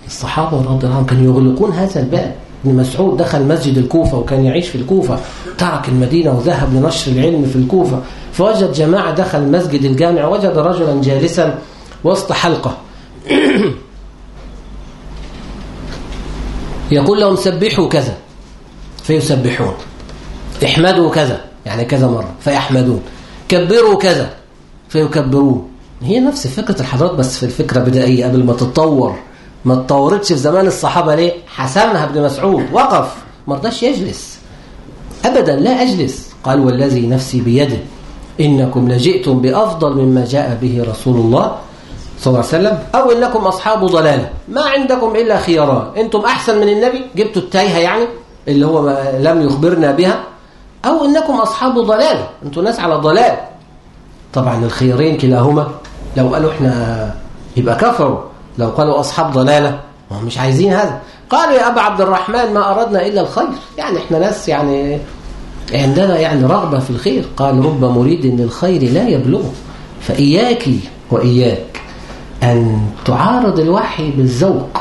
الصحابة رضي الله عنهم كانوا يغلقون هذا الباب. ابن مسعود دخل مسجد الكوفة وكان يعيش في الكوفة ترك المدينة وذهب لنشر العلم في الكوفة. فوجد جماعة دخل مسجد الجامع وجد رجلا جالسا وسط حلقة. يقول لهم سبحوا كذا فيسبحون. احمدوا كذا يعني كذا مرة فيحمدون. كبروا كذا فيكبرون. هي نفس فكرة الحضارات بس في الفكرة بدائية قبل ما تتطور. ما تطورتش في زمان الصحابة ليه؟ حسمها ابن مسعود وقف. ما رضاش يجلس. أبدا لا أجلس. قال والذي نفسي بيده إنكم لجئتم بأفضل مما جاء به رسول الله صلى الله عليه وسلم أو إنكم أصحاب ضلالة. ما عندكم إلا خياران. أنتم أحسن من النبي جبتوا التايهة يعني اللي هو لم يخبرنا بها أو إنكم أصحاب ضلالة. أنتم ناس على ضلال. طبعا الخيارين كلاهما لو قالوا إحنا يبقى كفروا. لو قالوا أصحاب ضلالة هم مش عايزين هذا. قالوا يا أبا عبد الرحمن ما أردنا إلا الخير. يعني إحنا ناس يعني عندنا يعني رغبة في الخير. قال رب مريد للخير لا يبلغه. فإياك وإياك أن تعارض الوحي بالذوق.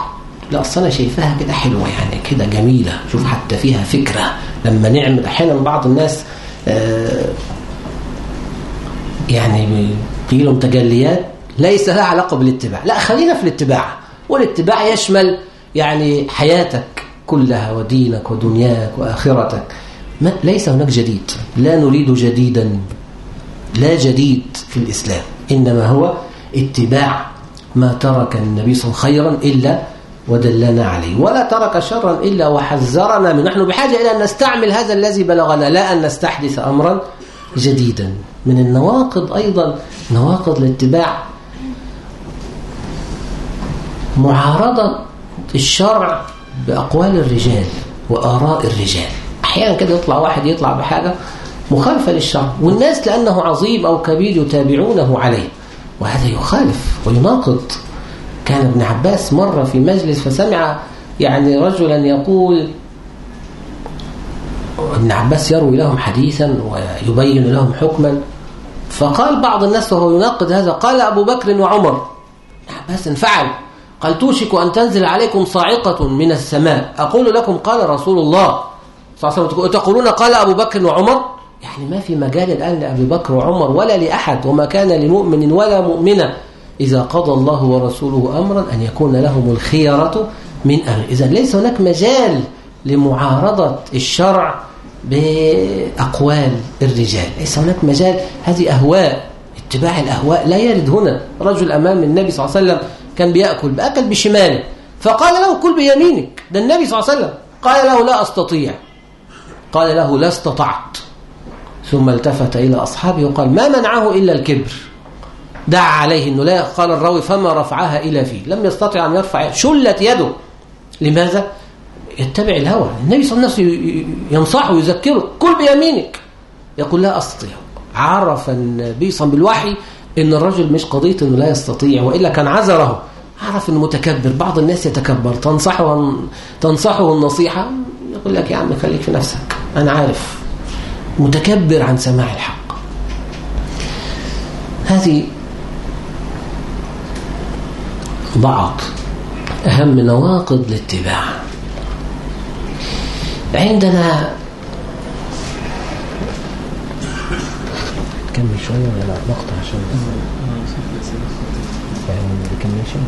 لا أصل أنا شايفاها كده حلوة يعني كده جميلة. شوف حتى فيها فكرة. لما نعمل أحيانا بعض الناس يعني بيجي لهم تجليات ليس لها علاقة بالاتباع. لا خلينا في الاتباع. والاتباع يشمل يعني حياتك كلها ودينك ودنياك وآخرتك. ما ليس هناك جديد. لا نريد جديدا. لا جديد في الإسلام. إنما هو اتباع ما ترك النبي صلى الله عليه وسلم خيرا إلا ودلنا عليه. ولا ترك شرا إلا وحذرنا منه. نحن بحاجة إلى أن نستعمل هذا الذي بلغنا لا أن نستحدث أمرا جديدا. من النواقض أيضا نواقض الاتباع. معارضة الشرع بأقوال الرجال وآراء الرجال. أحيانا كده يطلع واحد يطلع بحاجة مخالفة للشرع والناس لأنه عظيم أو كبير يتابعونه عليه. وهذا يخالف ويناقض. كان ابن عباس مرة في مجلس فسمع يعني رجلا يقول ابن عباس يروي لهم حديثا ويبين لهم حكما. فقال بعض الناس وهو يناقض هذا قال أبو بكر وعمر. عباس انفعل قال توشك أن تنزل عليكم صاعقة من السماء. أقول لكم قال رسول الله صلى الله عليه وسلم تقولون قال أبو بكر وعمر؟ يعني ما في مجال الآن لأبي بكر وعمر ولا لأحد وما كان لمؤمن ولا مؤمنة. إذا قضى الله ورسوله أمرا أن يكون لهم الخيرة من أمر. إذا ليس هناك مجال لمعارضة الشرع بأقوال الرجال. ليس هناك مجال. هذه أهواء اتباع الأهواء لا يرد هنا. رجل أمام النبي صلى الله عليه وسلم كان بيأكل بأكل بشماله. فقال له كل بيمينك. ده النبي صلى الله عليه وسلم. قال له لا أستطيع. قال له لا استطعت. ثم التفت إلى أصحابه وقال ما منعه إلا الكبر. دعا عليه أنه لا. قال الراوي فما رفعها إلى فيه. لم يستطع أن يرفع شلت يده. لماذا؟ يتبع الهوى. النبي صلى الله عليه وسلم ينصحه ويذكره كل بيمينك. يقول لا أستطيع. عرف النبي صلى بالوحي إن الرجل مش قضية إنه لا يستطيع وإلا كان عذره عرف انه متكبر بعض الناس يتكبر تنصحه تنصحه النصيحة؟ يقول لك يا عم خليك في نفسك أنا عارف. متكبر عن سماع الحق. هذه بعض أهم نواقض الاتباع. عندنا. نكمل شوية ولا نقطع عشان يعني نكمل شوية.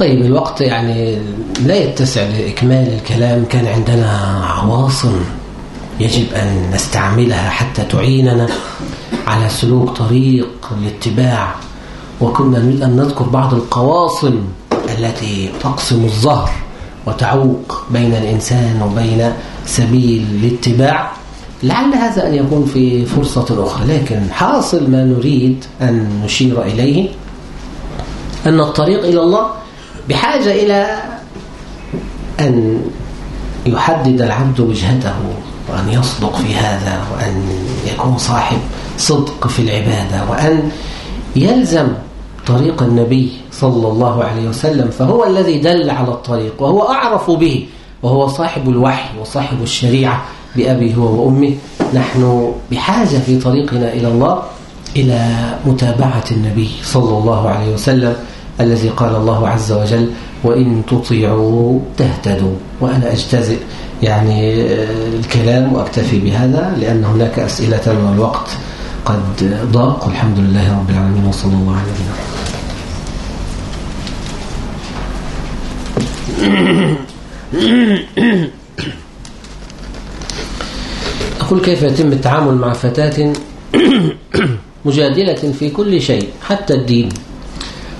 طيب الوقت يعني لا يتسع لإكمال الكلام. كان عندنا عواصم يجب أن نستعملها حتى تعيننا على سلوك طريق الاتباع. وكنا نريد أن نذكر بعض القواصم التي تقسم الظهر وتعوق بين الإنسان وبين سبيل الاتباع لعل هذا أن يكون في فرصة أخرى. لكن حاصل ما نريد أن نشير إليه أن الطريق إلى الله بحاجة إلى أن يحدد العبد وجهته وأن يصدق في هذا وأن يكون صاحب صدق في العبادة وأن يلزم طريق النبي صلى الله عليه وسلم فهو الذي دل على الطريق وهو أعرف به وهو صاحب الوحي وصاحب الشريعة بأبي هو وأمه نحن بحاجة في طريقنا إلى الله إلى متابعة النبي صلى الله عليه وسلم الذي قال الله عز وجل وإن تطيعوا تهتدوا. وأنا أجتزئ يعني الكلام وأكتفي بهذا لأن هناك أسئلة والوقت قد ضاق والحمد لله رب العالمين وصلى الله على نبينا أقول كيف يتم التعامل مع فتاة مجادلة في كل شيء حتى الدين.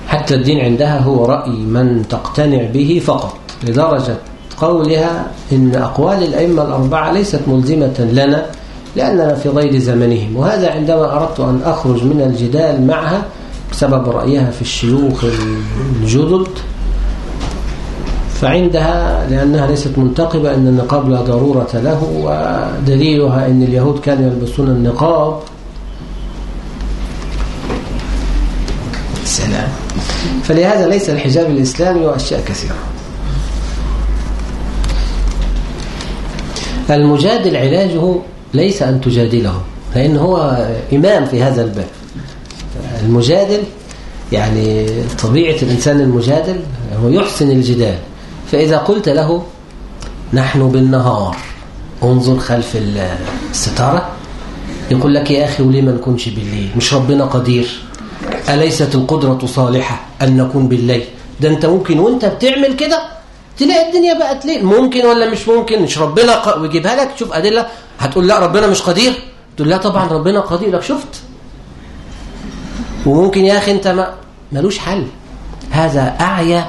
حتى الدين عندها هو رأي من تقتنع به فقط. لدرجة قولها إن أقوال الأئمة الأربعة ليست ملزمة لنا لأننا في غير زمنهم. وهذا عندما أردت أن أخرج من الجدال معها بسبب رأيها في الشيوخ الجدد فعندها لأنها ليست منتقبة أن النقاب لا ضرورة له ودليلها أن اليهود كانوا يلبسون النقاب. السلام فلهذا ليس الحجاب الإسلامي وأشياء كثيرة. المجادل علاجه ليس أن تجادله لأن هو إمام في هذا الباب. المجادل يعني طبيعة الإنسان المجادل هو يحسن الجدال. فإذا قلت له نحن بالنهار انظر خلف الستارة يقول لك يا أخي وليه ما نكونش بالليل؟ مش ربنا قدير. أليست القدرة صالحة أن نكون بالليل؟ ده أنت ممكن وأنت بتعمل كده تلاقي الدنيا بقت ليل. ممكن ولا مش ممكن؟ مش ربنا ق... ويجيبها لك. تشوف أدلة. هتقول لا ربنا مش قدير. تقول لا طبعا ربنا قدير. لك شفت؟ وممكن يا أخي أنت ما ملوش حل. هذا أعيا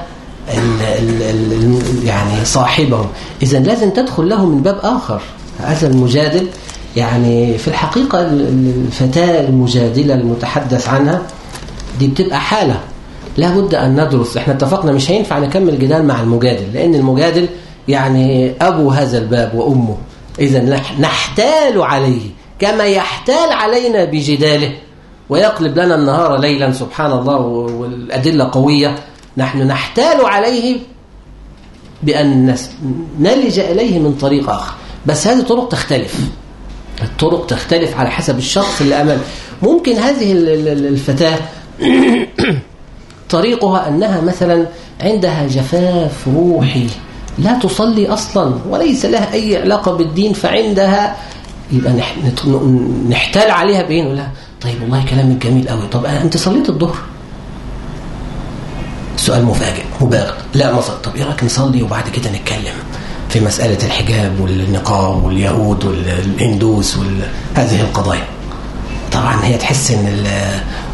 ال ال ال يعني صاحبه إذا لازم تدخل له من باب آخر. هذا المجادل يعني في الحقيقة الفتاة المجادلة المتحدث عنها دي بتبقى حالة. لابد أن ندرس. إحنا اتفقنا مش هينفع نكمل جدال مع المجادل لأن المجادل يعني أبو هذا الباب وأمه. إذا نحتال عليه كما يحتال علينا بجداله ويقلب لنا النهار ليلا. سبحان الله والأدلة قوية. نحن نحتال عليه بأن نلج إليه من طريق آخر. بس هذه طرق تختلف. الطرق تختلف على حسب الشخص اللي أمام ممكن هذه الفتاة طريقها أنها مثلا عندها جفاف روحي لا تصلي أصلا وليس لها أي علاقة بالدين فعندها. يبقى نحتال عليها بإيه؟ نقول لها طيب والله كلامك جميل قوي طب أنت صليت الظهر؟ سؤال مفاجئ مبالغ. لا ما طب إيه رأيك نصلي وبعد كده نتكلم في مسألة الحجاب والنقاب واليهود والهندوس وهذه القضايا؟ طبعا هي تحس إن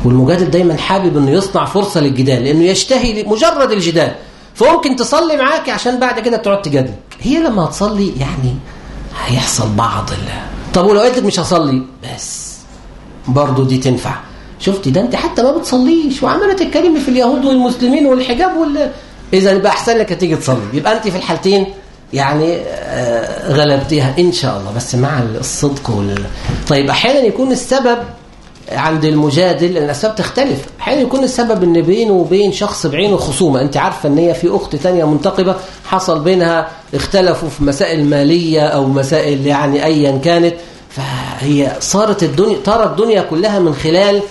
والمجادل دايما حابب إنه يصنع فرصة للجدال لإنه يشتهي مجرد الجدال. فممكن تصلي معاك عشان بعد كده تقعد تجادل. هي لما هتصلي يعني هيحصل بعض ال... طب ولو قلت مش هصلي؟ بس. برضه دي تنفع. شفتي ده انت حتى ما بتصليش وعماله تتكلمي في اليهود والمسلمين والحجاب وال إذا يبقى أحسن لك تيجي تصلي. يبقى أنت في الحالتين يعني غلبتيها إن شاء الله. بس مع الصدق وال... طيب أحيانا يكون السبب عند المجادل الأسباب تختلف. أحيانا يكون السبب إن بينه وبين شخص بعينه خصومه أنت عارفة إن هي في أخت ثانية منتقبة حصل بينها اختلفوا في مسائل مالية أو مسائل يعني ايا كانت فهي صارت الدنيا ترى الدنيا كلها من خلال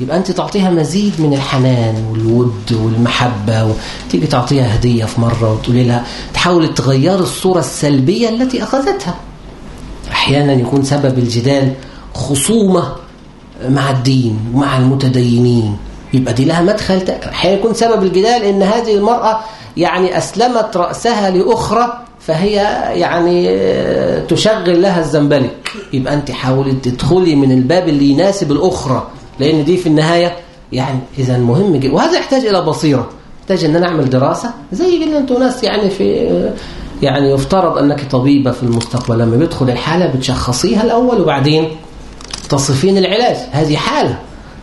يبقى أنت تعطيها مزيد من الحنان والود والمحبة وتيجي تعطيها هدية في مرة وتقولي لها تحاول تغير الصورة السلبية التي أخذتها. أحيانا يكون سبب الجدال خصومة مع الدين ومع المتدينين. يبقى دي لها مدخل أحيانا يكون سبب الجدال إن هذه المرأة يعني أسلمت رأسها لأخرى فهي يعني تشغل لها الزنبلك. يبقى أنت حاولي تدخلي من الباب اللي يناسب الأخرى. لأن دي في النهاية يعني إذا مهم جدا وهذا يحتاج إلى بصيرة. يحتاج أن أنا أعمل دراسة زي قلنا أنتوا ناس يعني في يعني يفترض أنك طبيبة في المستقبل. لما بيدخل الحالة بتشخصيها الأول وبعدين تصفين العلاج. هذه حالة.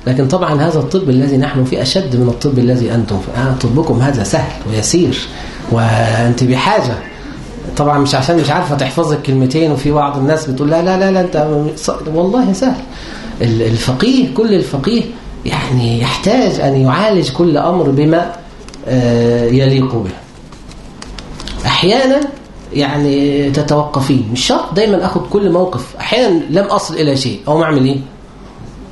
لكن طبعا هذا الطب الذي نحن فيه أشد من الطب الذي أنتم فيه. آه طبكم هذا سهل ويسير وأنت بحاجة. طبعا مش عشان مش عارفة تحفظ الكلمتين وفي بعض الناس بتقول لا لا لا, لا أنت والله سهل. الفقيه كل الفقيه يعني يحتاج أن يعالج كل أمر بما يليق به. أحيانا يعني تتوقفين. مش شرط دايما أخذ كل موقف. أحيانا لم أصل إلى شيء. أو ما أعمل إيه؟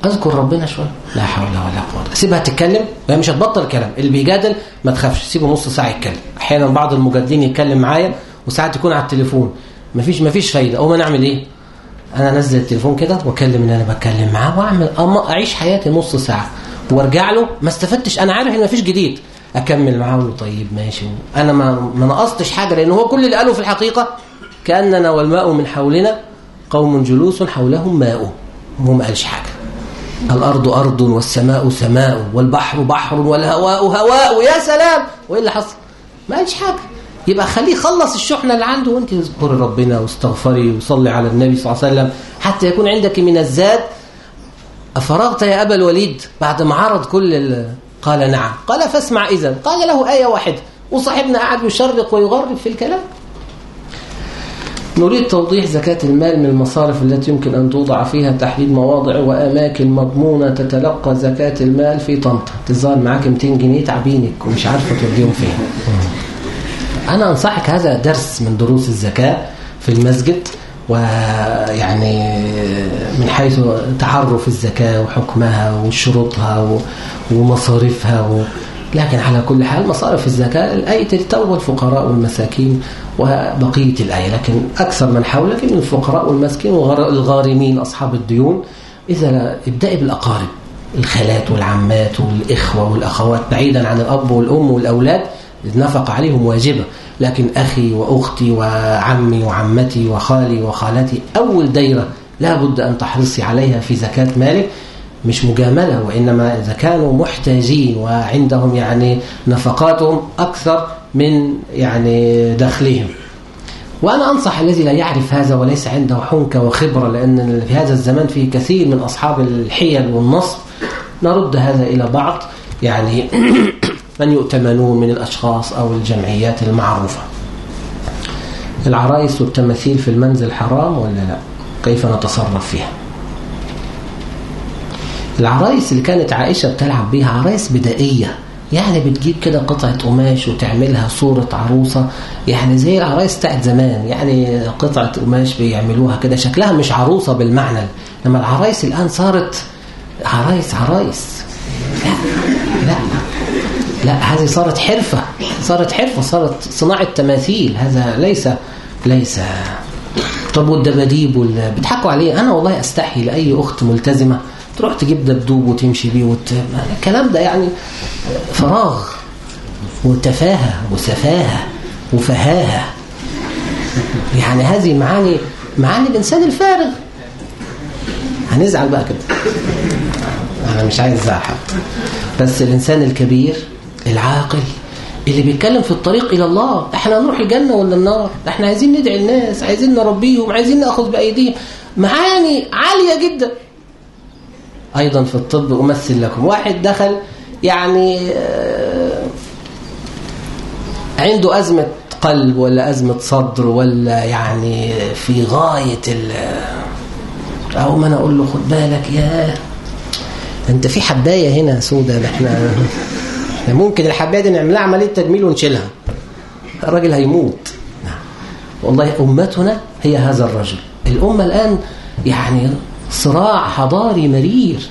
أذكر ربنا شوية. لا حول ولا قوة. سيبها تتكلم. وهي مش هتبطل كلام. اللي بيجادل ما تخافش. سيبه نص ساعة يتكلم. أحيانا بعض المجادلين يتكلم معايا وساعات يكون على التليفون. مفيش مفيش فايدة. أو ما نعمل إيه؟ أنا أنزل التليفون كده وأكلم اللي أنا بتكلم معاه وأعمل أما أعيش حياتي نص ساعة وأرجع له. ما استفدتش. أنا عارف إن مفيش جديد. أكمل معاه له طيب ماشي. أنا ما ما نقصتش حاجة لأن هو كل اللي قاله في الحقيقة كأننا والماء من حولنا قوم جلوس حولهم ماء. وهو ما قالش حاجة. الأرض أرض والسماء سماء والبحر بحر والهواء هواء. يا سلام! وإيه اللي حصل؟ ما قالش حاجة. يبقى خليه يخلص الشحنة اللي عنده وانت اذكري ربنا واستغفري وصلي على النبي صلى الله عليه وسلم حتى يكون عندك من الزاد أفرغت يا أبا الوليد بعد ما عرض كل قال نعم. قال فاسمع إذا. قال له آية واحدة. وصاحبنا قاعد يشرق ويغرب في الكلام. نريد توضيح زكاة المال من المصارف التي يمكن أن توضع فيها تحديد مواضع وأماكن مضمونة تتلقى زكاة المال في طنطا. تظهر معاك 200 جنيه تعبينك ومش عارفة توديهم فين. أنا أنصحك هذا درس من دروس الزكاة في المسجد ويعني من حيث تعرف الزكاة وحكمها وشروطها ومصارفها و... لكن على كل حال مصارف الزكاة الآية تتوى الفقراء والمساكين وبقية الآية لكن أكثر من حولك من الفقراء والمساكين والغارمين أصحاب الديون. إذا ابدأي بالأقارب الخالات والعمات والإخوة والأخوات بعيدا عن الأب والأم والأولاد. النفقة عليهم واجبة. لكن أخي وأختي وعمي وعمتي وخالي وخالتي أول دايرة لا بد أن تحرصي عليها في زكاة مالك مش مجاملة وإنما إذا كانوا محتاجين وعندهم يعني نفقاتهم أكثر من يعني دخلهم. وأنا أنصح الذي لا يعرف هذا وليس عنده حنكة وخبرة لأن في هذا الزمان فيه كثير من أصحاب الحيل والنصب نرد هذا إلى بعض. يعني من يؤتمنون من الأشخاص أو الجمعيات المعروفة. العرايس والتماثيل في المنزل حرام ولا لا؟ كيف نتصرف فيها؟ العرايس اللي كانت عائشة بتلعب بيها عرايس بدائية. يعني بتجيب كده قطعة قماش وتعملها صورة عروسة. يعني زي العرايس بتاعت زمان. يعني قطعة قماش بيعملوها كده. شكلها مش عروسة بالمعنى. لما العرايس الآن صارت عرايس عرايس لا هذه صارت حرفة صارت حرفة صارت صناعة تماثيل. هذا ليس ليس. طب والدباديب وال... بيضحكوا عليه أنا والله أستحي لأي أخت ملتزمة تروح تجيب دبدوب وتمشي بيه وت... الكلام ده يعني فراغ وتفاهة وسفاهة وفهاهة. يعني هذه معاني معاني الإنسان الفارغ. هنزعل بقى كده. أنا مش عايز زعل بس الإنسان الكبير العاقل اللي بيتكلم في الطريق إلى الله. إحنا هنروح الجنة ولا النار؟ إحنا عايزين ندعي الناس عايزين نربيهم عايزين نأخذ بأيديهم. معاني عالية جدا. أيضا في الطب أمثل لكم. واحد دخل يعني عنده أزمة قلب ولا أزمة صدر ولا يعني في غاية ال أو ما أنا أقول له خد بالك يا أنت في حباية هنا سودة إحنا ممكن الحباية دي نعملها عملية تجميل ونشيلها. الراجل هيموت. والله أمتنا هي هذا الرجل. الأمة الآن يعني صراع حضاري مرير.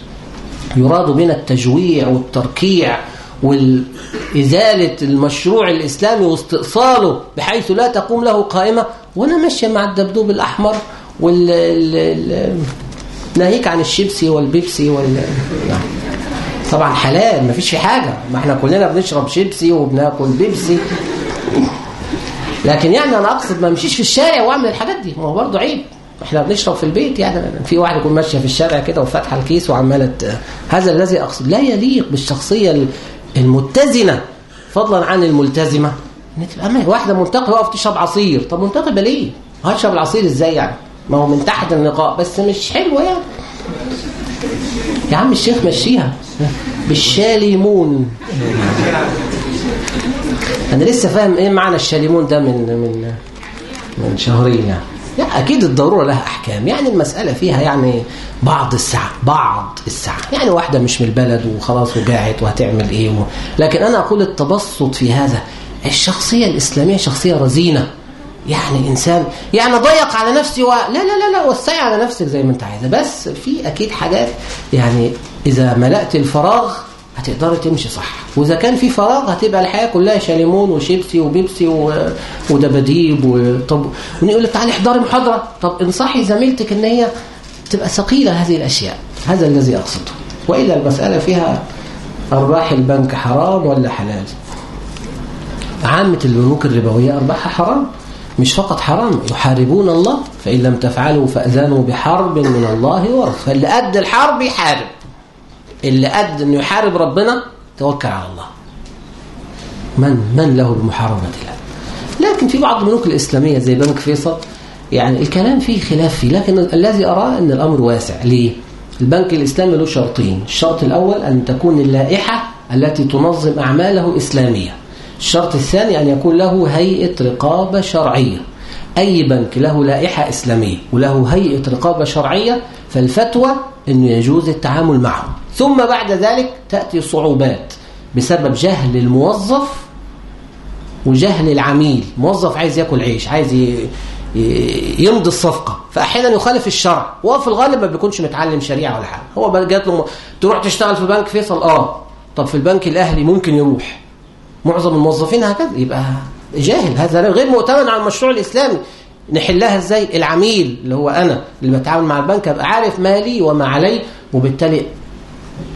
يراد بنا التجويع والتركيع وإزالة المشروع الإسلامي واستئصاله بحيث لا تقوم له قائمة. وأنا ماشية مع الدبدوب الأحمر وال ناهيك عن الشيبسي والبيبسي وال يعني طبعا حلال ما فيش في حاجة. ما إحنا كلنا بنشرب شيبسي وبناكل بيبسي. لكن يعني أنا أقصد ما أمشيش في الشارع وأعمل الحاجات دي. ما هو برضه عيب. إحنا بنشرب في البيت يعني. في واحد يكون ماشية في الشارع كده وفاتحه الكيس وعمالة هذا الذي أقصد. لا يليق بالشخصية المتزنة. فضلا عن الملتزمة. إن تبقى واحدة منتقبة واقف تشرب عصير. طب منتقبة ليه؟ هتشرب العصير إزاي يعني؟ ما هو من تحت النقاء. بس مش حلوة يعني. يا عم الشيخ مشيها. بالشاليمون. أنا لسه فاهم إيه معنى الشاليمون ده من من من شهرين يعني. لا أكيد الضرورة لها أحكام. يعني المسألة فيها يعني بعض الساعة بعض الساعة. يعني واحدة مش من البلد وخلاص وجاعت وهتعمل إيه و... لكن أنا أقول التبسط في هذا الشخصية الإسلامية شخصية رزينة. يعني إنسان يعني ضيق على نفسي و... لا لا لا لا وسعي على نفسك زي ما أنت عايزة. بس في أكيد حاجات يعني إذا ملأت الفراغ هتقدر تمشي صح. وإذا كان في فراغ هتبقى الحياة كلها شاليمون وشيبسي وبيبسي و... ودباديب وطب. ونقول لك تعالي احضري محاضرة. طب انصحي زميلتك إن هي تبقى ثقيلة هذه الأشياء. هذا الذي أقصده. وإلا المسألة فيها أرباح البنك حرام ولا حلال؟ عامة البنوك الربوية أرباحها حرام. مش فقط حرام يحاربون الله فإن لم تفعلوا فأذنوا بحرب من الله ورسوله. فاللي قد الحرب يحارب. اللي قد إنه يحارب ربنا توكل على الله. من من له بمحاربة الله؟ لكن في بعض البنوك الإسلامية زي بنك فيصل يعني الكلام فيه خلاف فيه لكن الذي أراه أن الأمر واسع. ليه؟ البنك الإسلامي له شرطين. الشرط الأول أن تكون اللائحة التي تنظم أعماله إسلامية. الشرط الثاني أن يكون له هيئة رقابة شرعية. أي بنك له لائحة إسلامية وله هيئة رقابة شرعية فالفتوى أنه يجوز التعامل معه. ثم بعد ذلك تأتي صعوبات بسبب جهل الموظف وجهل العميل. موظف عايز ياكل عيش عايز يمضي الصفقة فأحيانا يخالف الشرع. وهو في الغالب ما بيكونش متعلم شريعة ولا حاجة. هو جات له تروح تشتغل في بنك فيصل آه. طب في البنك الأهلي ممكن يروح. معظم الموظفين هكذا. يبقى جاهل. هذا غير مؤتمن على المشروع الإسلامي. نحلها إزاي؟ العميل اللي هو أنا اللي بتعامل مع البنك أبقى عارف مالي وما علي وبالتالي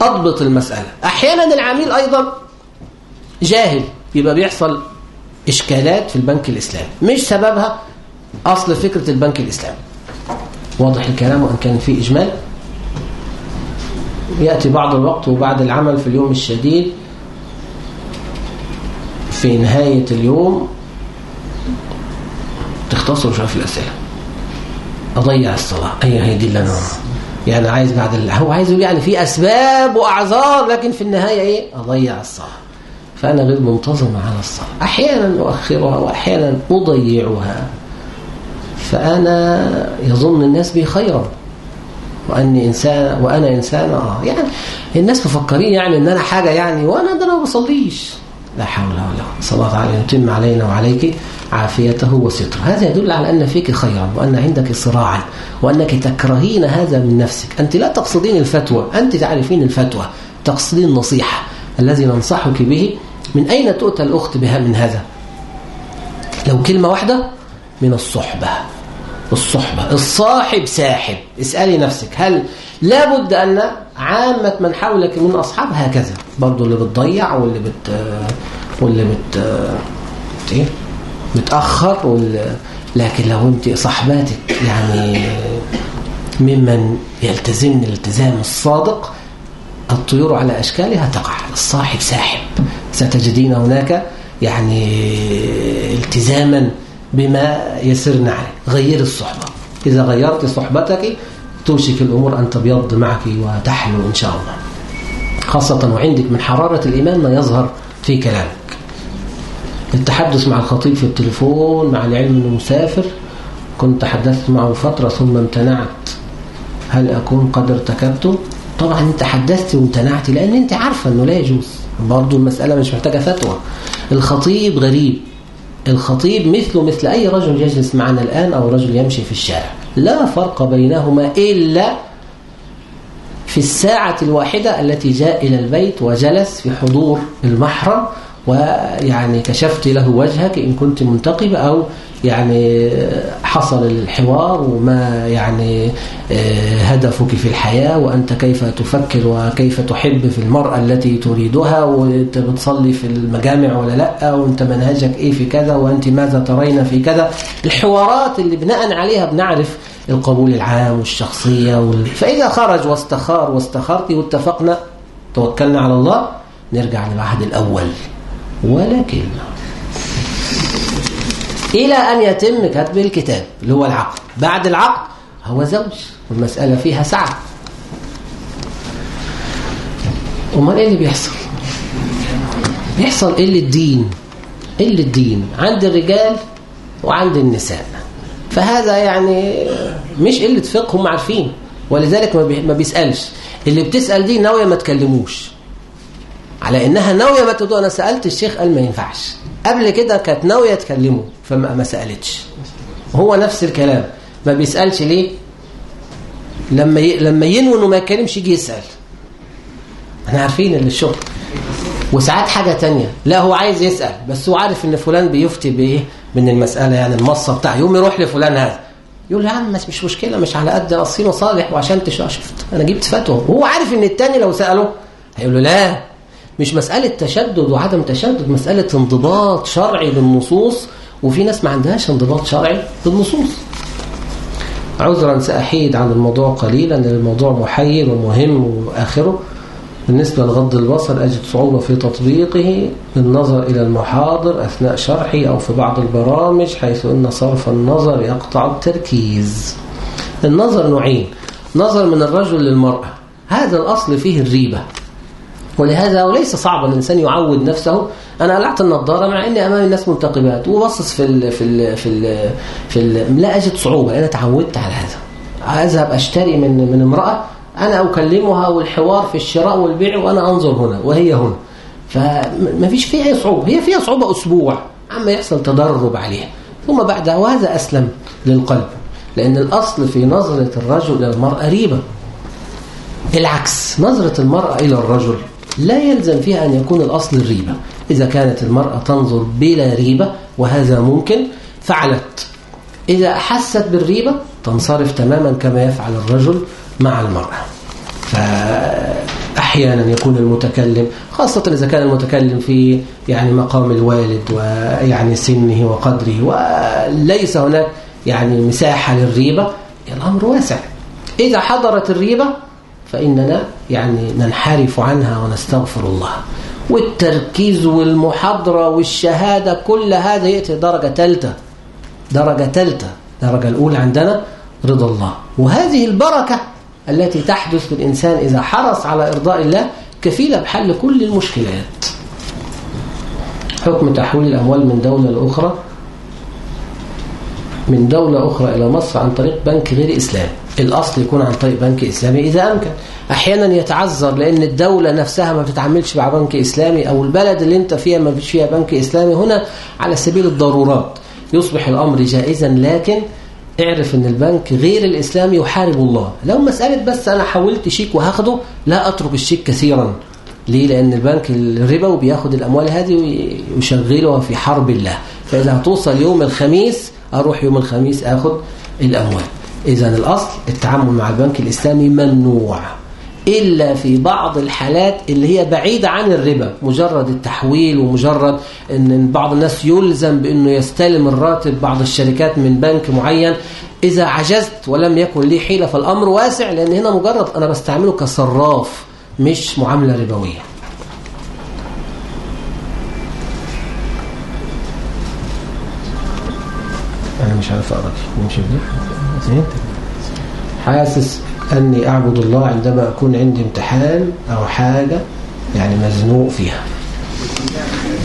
أضبط المسألة. أحيانا العميل أيضا جاهل. يبقى بيحصل إشكالات في البنك الإسلامي. مش سببها أصل فكرة البنك الإسلامي. واضح الكلام وأن كان فيه إجمال. يأتي بعض الوقت وبعد العمل في اليوم الشديد. في نهاية اليوم تختصروا شوية في الأسئلة. أضيع الصلاة. أي هي دي اللي أنا يعني عايز بعد ال... هو عايز يقول يعني في أسباب وأعذار لكن في النهاية إيه؟ أضيع الصلاة. فأنا غير منتظم على الصلاة. أحيانا أؤخرها وأحيانا أضيعها. فأنا يظن الناس بي خيرا. وأني إنسان وأنا إنسان آه. يعني الناس مفكرين يعني إن أنا حاجة يعني وأنا ده أنا ما بصليش. لا حول ولا قوة. الله تعالى يتم علينا وعليك عافيته وستره. هذا يدل على أن فيك خيرا وأن عندك صراعا وأنك تكرهين هذا من نفسك. أنت لا تقصدين الفتوى أنت تعرفين الفتوى. تقصدين النصيحة الذي ننصحك به. من أين تؤتى الأخت بها من هذا؟ لو كلمة واحدة من الصحبة. الصحبة. الصاحب ساحب. اسألي نفسك هل لابد أن عامة من حولك من أصحاب هكذا. برضو اللي بتضيع واللي بت واللي بت إيه؟ بتأخر وال... لكن لو أنت صاحباتك يعني ممن يلتزمن الالتزام الصادق الطيور على أشكالها تقع. الصاحب ساحب. ستجدين هناك يعني التزاما بما يسرن عليه. غير الصحبة. إذا غيرت صحبتك توشك الأمور أن تبيض معك وتحلو إن شاء الله. خاصة وعندك من حرارة الإيمان ما يظهر في كلامك. التحدث مع الخطيب في التليفون مع العلم أنه مسافر. كنت تحدثت معه فترة ثم امتنعت. هل أكون قد ارتكبته؟ طبعا أنت حدثت وامتنعت لأن أنت عارفة أنه لا يجوز. برضو المسألة مش محتاجة فتوى. الخطيب غريب. الخطيب مثله مثل أي رجل يجلس معنا الآن أو رجل يمشي في الشارع. لا فرق بينهما إلا في الساعة الواحدة التي جاء إلى البيت وجلس في حضور المحرم ويعني كشفت له وجهك إن كنت منتقبة أو يعني حصل الحوار وما يعني هدفك في الحياة وأنت كيف تفكر وكيف تحب في المرأة التي تريدها وأنت بتصلي في المجامع ولا لأ وأنت منهجك إيه في كذا وأنت ماذا ترين في كذا. الحوارات اللي بناء عليها بنعرف القبول العام والشخصية وال... فإذا خرج واستخار واستخرت واتفقنا توكلنا على الله نرجع للعهد الأول. كلمة إلى أن يتم كتب الكتاب اللي هو العقد. بعد العقد هو زوج والمسألة فيها سعة. أمال إيه اللي بيحصل؟ بيحصل قلة الدين قلة الدين عند الرجال وعند النساء. فهذا يعني مش قلة فقه هم عارفين ولذلك ما بيسألش. اللي بتسأل دي ناوية ما تكلموش. على إنها ناوية ما تدعو أنا سألت الشيخ قال ما ينفعش. قبل كده كانت ناوية تكلمه فما ما سألتش. هو نفس الكلام. ما بيسألش ليه؟ لما ي... لما ينوي إنه ما يتكلمش يجي يسأل. إحنا عارفين اللي الشغل. وساعات حاجة تانية. لا هو عايز يسأل بس هو عارف إن فلان بيفتي بإيه؟ من المسألة يعني المصة بتاعه. يوم يروح لفلان هذا. يقول له يا عم مش مشكلة مش على قد أصيل وصالح وعشان تشوف. شفت؟ أنا جبت فتوى. وهو عارف إن التاني لو سأله هيقول له لا. مش مسألة تشدد وعدم تشدد مسألة انضباط شرعي للنصوص وفي ناس ما عندهاش انضباط شرعي للنصوص. عذرا سأحيد عن الموضوع قليلا الموضوع محير ومهم وآخره. بالنسبة لغض البصر أجد صعوبة في تطبيقه بالنظر إلى المحاضر أثناء شرحي أو في بعض البرامج حيث أن صرف النظر يقطع التركيز. النظر نوعين نظر من الرجل للمرأة. هذا الأصل فيه الريبة. ولهذا وليس صعبا الإنسان يعود نفسه. أنا قلعت النظارة مع إني امام الناس منتقبات وبصص في ال في ال في ال في ال لا أجد صعوبة أنا تعودت على هذا. أذهب أشتري من من امرأة أنا أكلمها والحوار في الشراء والبيع وأنا أنظر هنا وهي هنا. فما فيش فيها اي صعوبة هي فيها صعوبة أسبوع عما يحصل تدرب عليها. ثم بعدها وهذا أسلم للقلب لأن الأصل في نظرة الرجل للمراه ريبة. العكس نظرة المرأة إلى الرجل لا يلزم فيها أن يكون الأصل الريبة. إذا كانت المرأة تنظر بلا ريبة وهذا ممكن فعلت. إذا أحست بالريبة تنصرف تماما كما يفعل الرجل مع المرأة. فأحيانا يكون المتكلم خاصة إذا كان المتكلم في يعني مقام الوالد ويعني سنه وقدره وليس هناك يعني مساحة للريبة الأمر واسع. إذا حضرت الريبة فإننا يعني ننحرف عنها ونستغفر الله. والتركيز والمحاضرة والشهادة كل هذا يأتي درجة ثالثة. درجة ثالثة. الدرجة الأولى عندنا رضا الله. وهذه البركة التي تحدث للإنسان إذا حرص على إرضاء الله كفيلة بحل كل المشكلات. حكم تحويل الأموال من دولة لأخرى من دولة أخرى إلى مصر عن طريق بنك غير إسلامي. الأصل يكون عن طريق بنك إسلامي إذا أمكن. أحيانا يتعذر لأن الدولة نفسها ما بتتعاملش مع بنك إسلامي أو البلد اللي أنت فيها ما فيش فيها بنك إسلامي. هنا على سبيل الضرورات يصبح الأمر جائزا لكن اعرف إن البنك غير الإسلامي يحارب الله. لو مسألة بس أنا حولت شيك وهاخده لا أترك الشيك كثيرا. ليه؟ لأن البنك الربوي بياخد الأموال هذه ويشغلها في حرب الله. فإذا هتوصل يوم الخميس أروح يوم الخميس أخذ الأموال. إذا الأصل التعامل مع البنك الإسلامي ممنوع إلا في بعض الحالات اللي هي بعيدة عن الربا مجرد التحويل ومجرد أن بعض الناس يلزم بأنه يستلم الراتب بعض الشركات من بنك معين. إذا عجزت ولم يكن لي حيلة فالأمر واسع لأن هنا مجرد أنا بستعمله كصراف مش معاملة ربوية. أنا مش عارف أقرأ. نمشي بدي حاسس أني أعبد الله عندما أكون عندي امتحان أو حاجة يعني مزنوق فيها.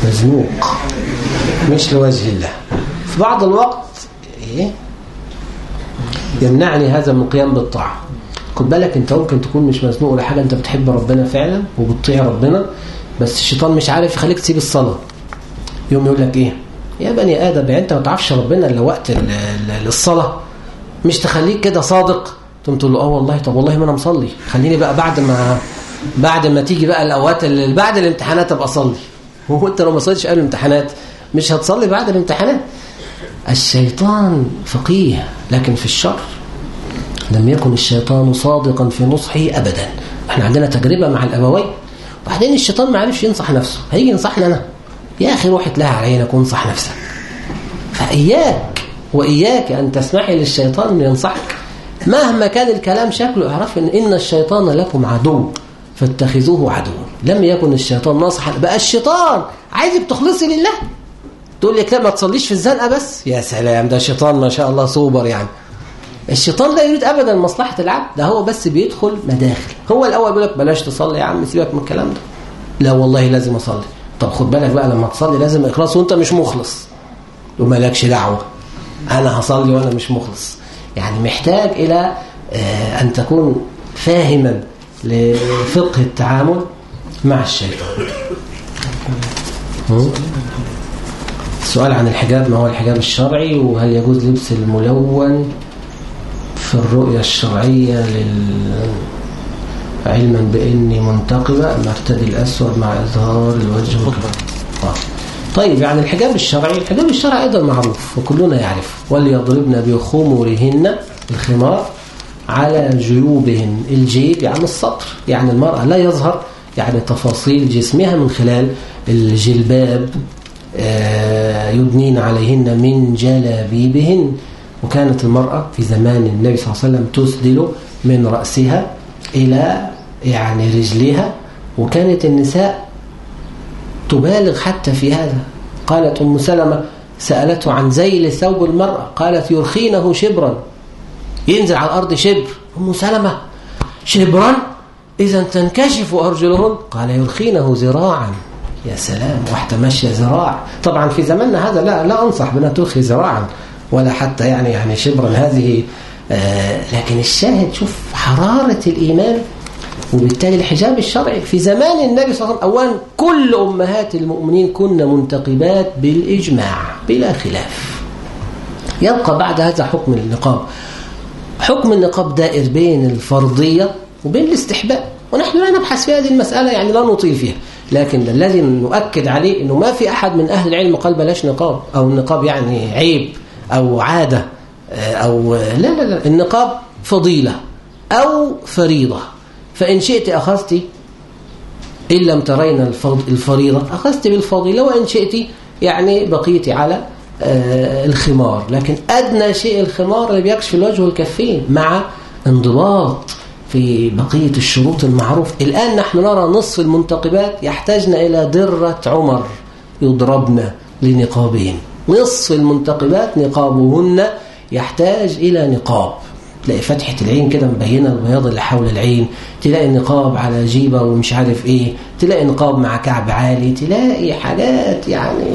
مزنوق. مش لوجه الله. في بعض الوقت إيه؟ يمنعني هذا من القيام بالطاعة. خد بالك أنت ممكن تكون مش مزنوق ولا حاجة أنت بتحب ربنا فعلا وبتطيع ربنا بس الشيطان مش عارف يخليك تسيب الصلاة. يوم يقول لك إيه؟ يا بني آدم يعني أنت ما تعرفش ربنا إلا وقت الصلاة. مش تخليك كده صادق؟ تقوم تقول له آه والله طب والله ما أنا مصلي. خليني بقى بعد ما بعد ما تيجي بقى الأوقات اللي بعد الامتحانات أبقى أصلي. هو انت لو ما صليتش قبل الامتحانات مش هتصلي بعد الامتحانات. الشيطان فقيه لكن في الشر لم يكن الشيطان صادقا في نصحه ابدا. إحنا عندنا تجربة مع الأبوين. وبعدين الشيطان ما عرفش ينصح نفسه. هيجي ينصحنا أنا. يا أخي روح اتلهى على عينك وانصح نفسك. فإياك وإياك أن تسمحي للشيطان أن ينصحك. مهما كان الكلام شكله اعرف إن إن الشيطان لكم عدو فاتخذوه عدوا. لم يكن الشيطان ناصحا. بقى الشيطان عايزك تخلصي لله. تقول لك لا ما تصليش في الزنقة بس. يا سلام ده الشيطان ما شاء الله سوبر يعني. الشيطان لا يريد ابدا مصلحة العبد ده هو بس بيدخل مداخل. هو الأول بيقول لك بلاش تصلي يا عم سيبك من الكلام ده. لا والله لازم أصلي. طب خد بالك بقى لما تصلي لازم إخلاص وأنت مش مخلص. ومالكش دعوة. أنا هصلي وأنا مش مخلص؟ يعني محتاج إلى أن تكون فاهما لفقه التعامل مع الشيطان. السؤال عن الحجاب ما هو الحجاب الشرعي؟ وهل يجوز لبس الملون في الرؤية الشرعية لل... علما بإني منتقبة؟ مرتدي الأسود مع إظهار الوجه آه. طيب يعني الحجاب الشرعي الحجاب الشرعي أيضا معروف وكلنا يعرف. وليضربن بخمورهن الخمار على جيوبهن. الجيب يعني السطر. يعني المرأة لا يظهر يعني تفاصيل جسمها من خلال الجلباب يدنين عليهن من جلابيبهن. وكانت المرأة في زمان النبي صلى الله عليه وسلم تسدل من رأسها إلى يعني رجلها وكانت النساء تبالغ حتى في هذا. قالت أم سلمة سألته عن زيل ثوب المرأة قالت يرخينه شبرا. ينزل على الأرض شبر. أم سلمة شبرا؟ إذا تنكشف أرجلهن؟ قال يرخينه ذراعا يا سلام واحدة ماشية ذراع طبعا في زماننا هذا لا لا أنصح بأنها ترخي ذراعا ولا حتى يعني يعني شبرا هذه. آه لكن الشاهد شوف حرارة الإيمان وبالتالي الحجاب الشرعي في زمان النبي صلى الله عليه وسلم أولا كل أمهات المؤمنين كن منتقبات بالإجماع بلا خلاف. يبقى بعد هذا حكم النقاب. حكم النقاب دائر بين الفرضية وبين الاستحباب. ونحن لا نبحث في هذه المسألة يعني لا نطيل فيها. لكن الذي نؤكد عليه أنه ما في أحد من أهل العلم قال بلاش نقاب أو النقاب يعني عيب أو عادة أو لا لا لا النقاب فضيلة أو فريضة. فإن شئت أخذت إن لم ترين الفريضة. أخذت بالفضيلة وإن شئت يعني بقيت على الخمار. لكن أدنى شيء الخمار اللي بيكشف الوجه والكفين مع انضباط في بقية الشروط المعروف. الآن نحن نرى نصف المنتقبات يحتاجن إلى درة عمر يضربن لنقابهن. نصف المنتقبات نقابهن يحتاج إلى نقاب. تلاقي فتحة العين كده مبينة البياض اللي حول العين تلاقي النقاب على جيبة ومش عارف إيه تلاقي نقاب مع كعب عالي تلاقي حاجات يعني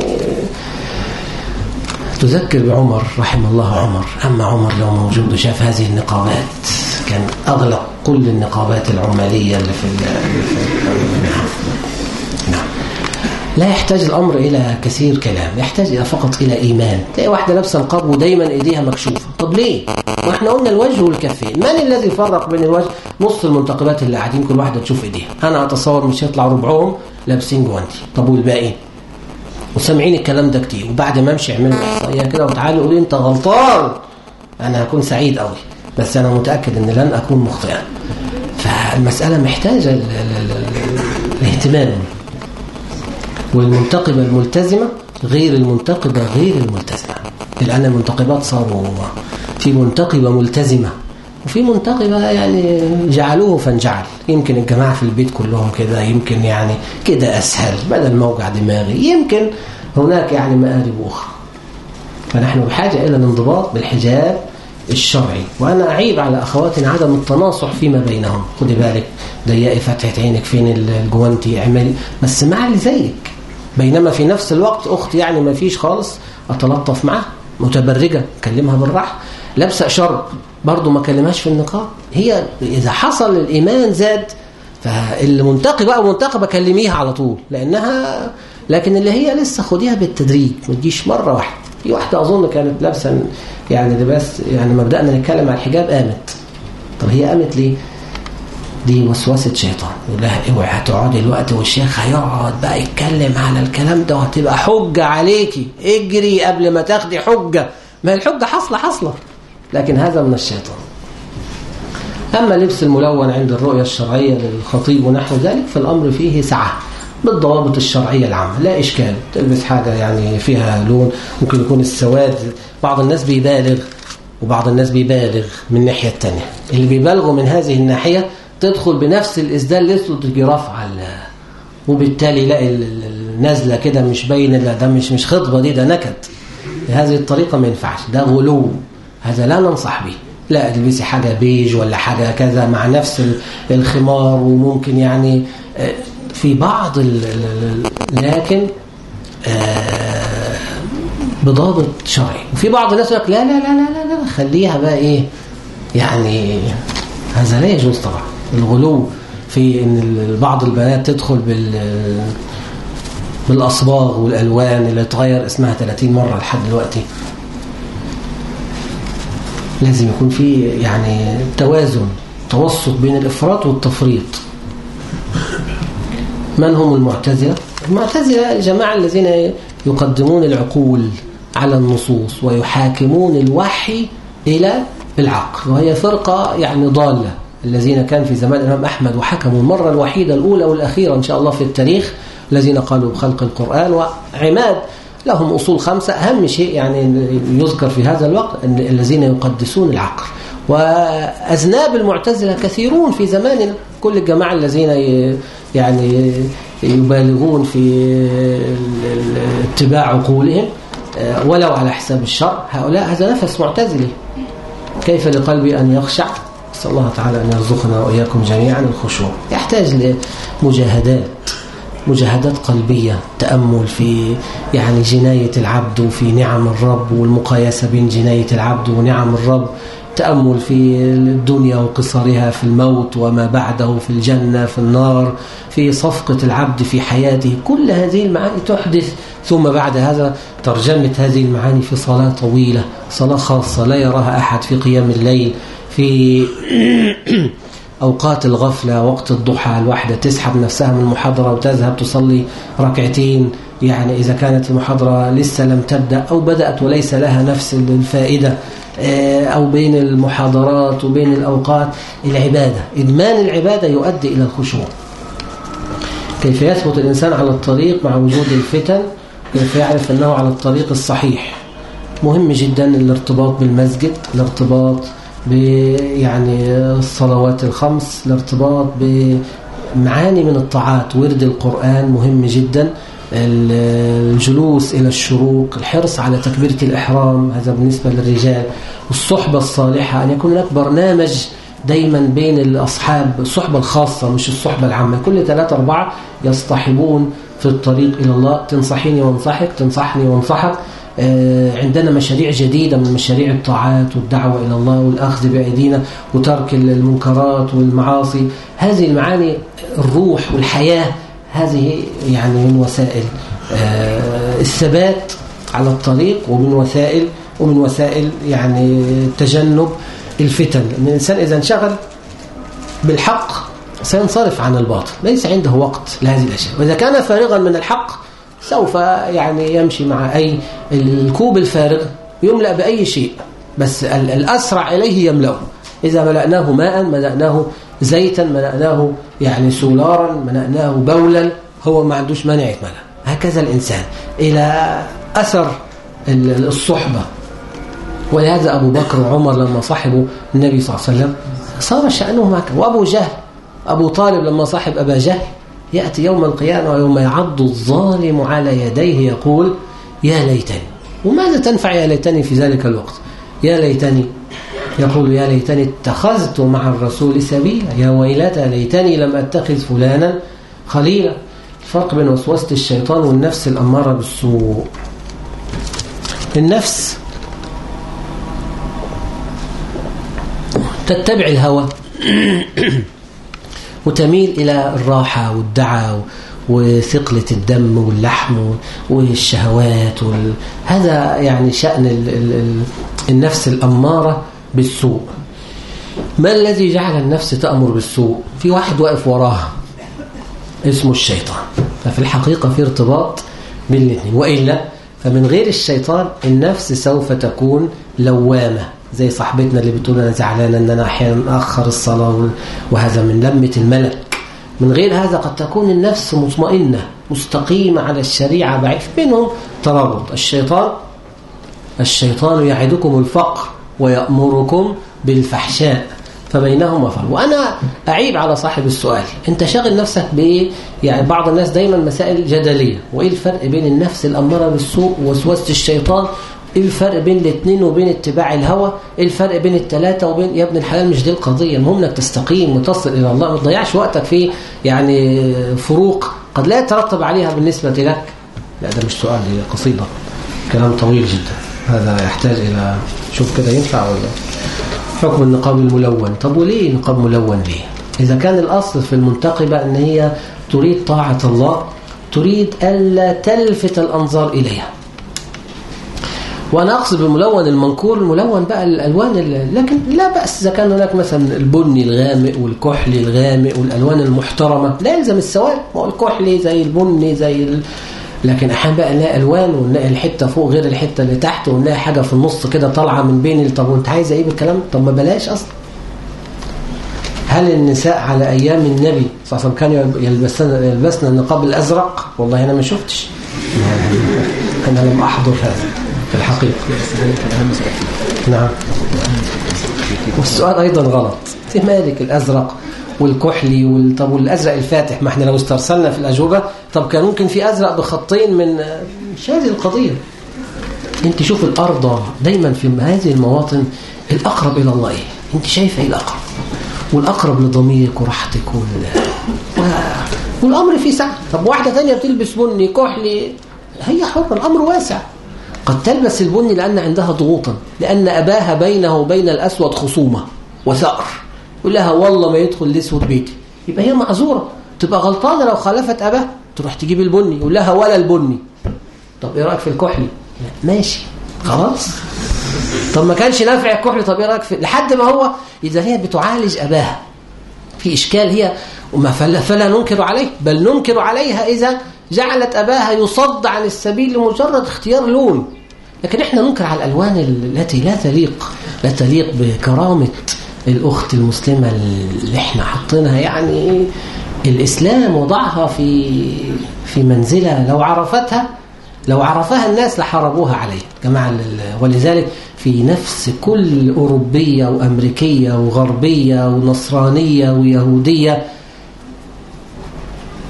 تذكر بعمر رحم الله عمر أما عمر لو موجود وشاف هذه النقابات كان أغلق كل النقابات العمالية اللي في, اللي في. لا يحتاج الأمر إلى كثير كلام يحتاج إلى فقط إلى إيمان. تلاقي واحدة لابسة نقاب ودايما إيديها مكشوفة. طب ليه؟ وإحنا قلنا الوجه والكفين. من الذي فرق بين الوجه؟ نص المنتقبات اللي قاعدين كل واحدة تشوف إيديها. أنا أتصور مش هيطلع ربعهم لابسين جوانتي. طب والباقيين وسامعين الكلام ده كتير. وبعد ما أمشي أعملوا إحصائية كده وتعالوا قولوا أنت غلطان. أنا هكون سعيد قوي بس أنا متأكد إن لن أكون مخطئا. فالمسألة محتاجة الاهتمام. والمنتقبة الملتزمة غير المنتقبة غير الملتزمة. الآن المنتقبات صاروا في منتقبة ملتزمة. وفي منتقبة يعني جعلوه فانجعل. يمكن الجماعة في البيت كلهم كده يمكن يعني كده أسهل بدل موجع دماغي. يمكن هناك يعني مآرب أخرى. فنحن بحاجة إلى الانضباط بالحجاب الشرعي. وأنا أعيب على أخواتنا عدم التناصح فيما بينهم. خدي بالك ضيقي فتحة عينك فين الجوانتي اعملي. بس مع اللي زيك بينما في نفس الوقت أختي يعني ما فيش خالص أتلطف معها متبرجة أكلمها بالراحة لابسة شرب برضه ما كلمهاش في النقاب هي إذا حصل الإيمان زاد فاللي منتقي بقى منتقبة كلميها على طول لأنها لكن اللي هي لسه خديها بالتدريج ما تجيش مرة واحدة. في واحدة أظن كانت لابسة يعني لباس يعني ما بدأنا نتكلم عن الحجاب قامت. طب هي قامت ليه؟ دي وسوسة شيطان. يقول لها اوعي هتقعدي الوقت والشيخ هيقعد بقى يتكلم على الكلام ده وهتبقى حجة عليكي. اجري قبل ما تاخدي حجة. ما الحجة حصلة حصلة. لكن هذا من الشيطان. أما لبس الملون عند الرؤية الشرعية للخطيب ونحو ذلك فالأمر فيه سعة. بالضوابط الشرعية العامة. لا إشكال. تلبس حاجة يعني فيها لون. ممكن يكون السواد. بعض الناس بيبالغ وبعض الناس بيبالغ من الناحية التانية. اللي بيبالغوا من هذه الناحية تدخل بنفس الإسدال الأسود تجي رافعة وبالتالي يلاقي النازلة كده مش باينة لا ده مش مش خطبة دي ده نكد بهذه الطريقة ما ينفعش. ده غلو. هذا لا ننصح به. لا تلبسي حاجة بيج ولا حاجة كذا مع نفس الخمار وممكن يعني في بعض لكن بضابط شرعي. وفي بعض الناس يقول لك لا لا لا لا لا خليها بقى إيه؟ يعني هذا لا يجوز طبعا. الغلو في إن بعض البنات تدخل بال بالأصباغ والألوان اللي تغير اسمها 30 مرة لحد دلوقتي. لازم يكون في يعني توازن توسط بين الإفراط والتفريط. من هم المعتزلة؟ المعتزلة الجماعه الذين يقدمون العقول على النصوص ويحاكمون الوحي إلى العقل وهي فرقة يعني ضالة. الذين كان في زمان الإمام أحمد وحكموا المرة الوحيدة الأولى والأخيرة إن شاء الله في التاريخ الذين قالوا بخلق القرآن وعماد لهم أصول خمسة. أهم شيء يعني يذكر في هذا الوقت الذين يقدسون العقل. وأذناب المعتزلة كثيرون في زماننا كل الجماعة الذين يعني يبالغون في اتباع عقولهم ولو على حساب الشرع هؤلاء هذا نفس معتزلي. كيف لقلبي أن يخشع؟ نسأل الله تعالى أن يرزقنا وإياكم جميعا الخشوع. يحتاج لمجاهدات مجاهدات قلبية تأمل في يعني جناية العبد وفي نعم الرب والمقايسة بين جناية العبد ونعم الرب تأمل في الدنيا وقصرها في الموت وما بعده في الجنة في النار في صفقة العبد في حياته. كل هذه المعاني تحدث ثم بعد هذا ترجمة هذه المعاني في صلاة طويلة صلاة خاصة لا يراها أحد في قيام الليل. في أوقات الغفلة وقت الضحى الواحدة تسحب نفسها من المحاضرة وتذهب تصلي ركعتين. يعني إذا كانت المحاضرة لسه لم تبدأ أو بدأت وليس لها نفس الفائدة أو بين المحاضرات وبين الأوقات العبادة إدمان العبادة يؤدي إلى الخشوع. كيف يثبت الإنسان على الطريق مع وجود الفتن؟ كيف يعرف أنه على الطريق الصحيح؟ مهم جدا الارتباط بالمسجد الارتباط يعني الصلوات الخمس الارتباط بمعاني من الطاعات ورد القرآن مهم جدا الجلوس إلى الشروق الحرص على تكبيرة الإحرام هذا بالنسبة للرجال والصحبة الصالحة أن يكون هناك برنامج دايما بين الأصحاب الصحبة الخاصة مش الصحبة العامة كل ثلاثة أربعة يصطحبون في الطريق إلى الله تنصحيني وأنصحك تنصحني وأنصحك. عندنا مشاريع جديدة من مشاريع الطاعات والدعوة إلى الله والأخذ بأيدينا وترك المنكرات والمعاصي. هذه المعاني الروح والحياة هذه يعني من وسائل الثبات على الطريق ومن وسائل ومن وسائل يعني تجنب الفتن. الإنسان إذا انشغل بالحق سينصرف عن الباطل. ليس عنده وقت لهذه الأشياء. وإذا كان فارغا من الحق سوف يعني يمشي مع أي الكوب الفارغ يملأ بأي شيء بس الأسرع إليه يملأه. إذا ملأناه ماء ملأناه زيتا ملأناه يعني سولارا ملأناه بولا هو ما عندوش مانع يتملأ. هكذا الإنسان إلى أثر الصحبة. ولهذا أبو بكر وعمر لما صاحبوا النبي صلى الله عليه وسلم صار شأنه معك وأبو جهل أبو طالب لما صاحب أبا جهل يأتي يوم القيامة ويوم يعض الظالم على يديه يقول يا ليتني. وماذا تنفع يا ليتني في ذلك الوقت؟ يا ليتني. يقول يا ليتني اتخذت مع الرسول سبيلا. يا ويلتى ليتني لم أتخذ فلانا خليلا. الفرق بين وسوسة الشيطان والنفس الأمارة بالسوء. النفس تتبع الهوى. وتميل إلى الراحة والدعى وثقلة الدم واللحم والشهوات وال... هذا يعني شأن ال... ال... النفس الأمارة بالسوء. ما الذي جعل النفس تأمر بالسوء؟ في واحد واقف وراها اسمه الشيطان. ففي الحقيقة في ارتباط بين الاثنين. وإلا فمن غير الشيطان النفس سوف تكون لوامة. زي صاحبتنا اللي بتقول أنا زعلانة أن أنا أحيانا أخر الصلاة وهذا من لمة الملك. من غير هذا قد تكون النفس مطمئنة مستقيمة على الشريعة بعيد. بينهم ترابط. الشيطان الشيطان يعدكم الفقر ويأمركم بالفحشاء فبينهما فرق وأنا أعيب على صاحب السؤال. أنت شاغل نفسك بإيه؟ يعني بعض الناس دايما مسائل جدلية. وإيه الفرق بين النفس الأمارة بالسوء ووسوسة الشيطان إيه الفرق بين الاثنين وبين اتباع الهوى؟ إيه الفرق بين الثلاثه وبين يا ابن الحلال مش دي القضية؟ المهم إنك تستقيم وتصل إلى الله ما تضيعش وقتك في يعني فروق قد لا يترتب عليها بالنسبة لك. لا ده مش سؤال دي قصيدة. كلام طويل جدا. هذا يحتاج إلى شوف كده ينفع ولا؟ حكم النقاب الملون. طب وليه نقاب ملون ليه؟ إذا كان الأصل في المنتقبة إن هي تريد طاعة الله تريد ألا تلفت الأنظار إليها. وأنا أقصد بالملون المنكور الملون بقى الالوان لكن لا بأس إذا كان هناك مثلا البني الغامق والكحلي الغامق والألوان المحترمة لا يلزم السواد ما هو الكحلي زي البني زي ال... لكن أحيانا بقى نلاقي ألوان ونلاقي الحتة فوق غير الحتة اللي تحت ونلاقي حاجة في النص كده طالعة من بين طب وأنت عايزه إيه بالكلام؟ طب ما بلاش أصلا. هل النساء على أيام النبي صلى الله عليه وسلم كانوا يلبسن يلبسن النقاب الأزرق؟ والله أنا ما شفتش. أنا لم أحضر هذا. في الحقيقة. نعم. والسؤال أيضا غلط. مالك الأزرق والكحلي وال... طب والأزرق الفاتح ما إحنا لو استرسلنا في الأجوبة طب كان ممكن في أزرق بخطين من مش هذه القضية. أنت شوف الأرض دايما في هذه المواطن الأقرب إلى الله. إيه أنت شايفة إيه الأقرب؟ والأقرب لضميرك وراحتك وال... و... والأمر فيه سعه طب واحدة ثانية بتلبس بني كحلي هي حرة. الأمر واسع. قد تلبس البني لأن عندها ضغوطا لأن أباها بينه وبين الأسود خصومة وثأر يقول لها والله ما يدخل الأسود بيتي. يبقى هي معذورة. تبقى غلطانة لو خالفت أباها تروح تجيب البني يقول لها ولا البني. طب إيه رأيك في الكحلي ماشي. خلاص. طب ما كانش نافع الكحلي طب إيه رأيك في لحد ما هو إذا هي بتعالج أباها. في إشكال هي وما فلا, فلا ننكر عليه بل ننكر عليها إذا جعلت أباها يصد عن السبيل لمجرد اختيار لون. لكن إحنا ننكر على الألوان التي لا تليق لا تليق بكرامة الأخت المسلمة اللي إحنا حطينها يعني الإسلام وضعها في في منزلة لو عرفتها لو عرفها الناس لحاربوها عليه جماعة ولذلك في نفس كل أوروبية وأمريكية وغربية ونصرانية ويهودية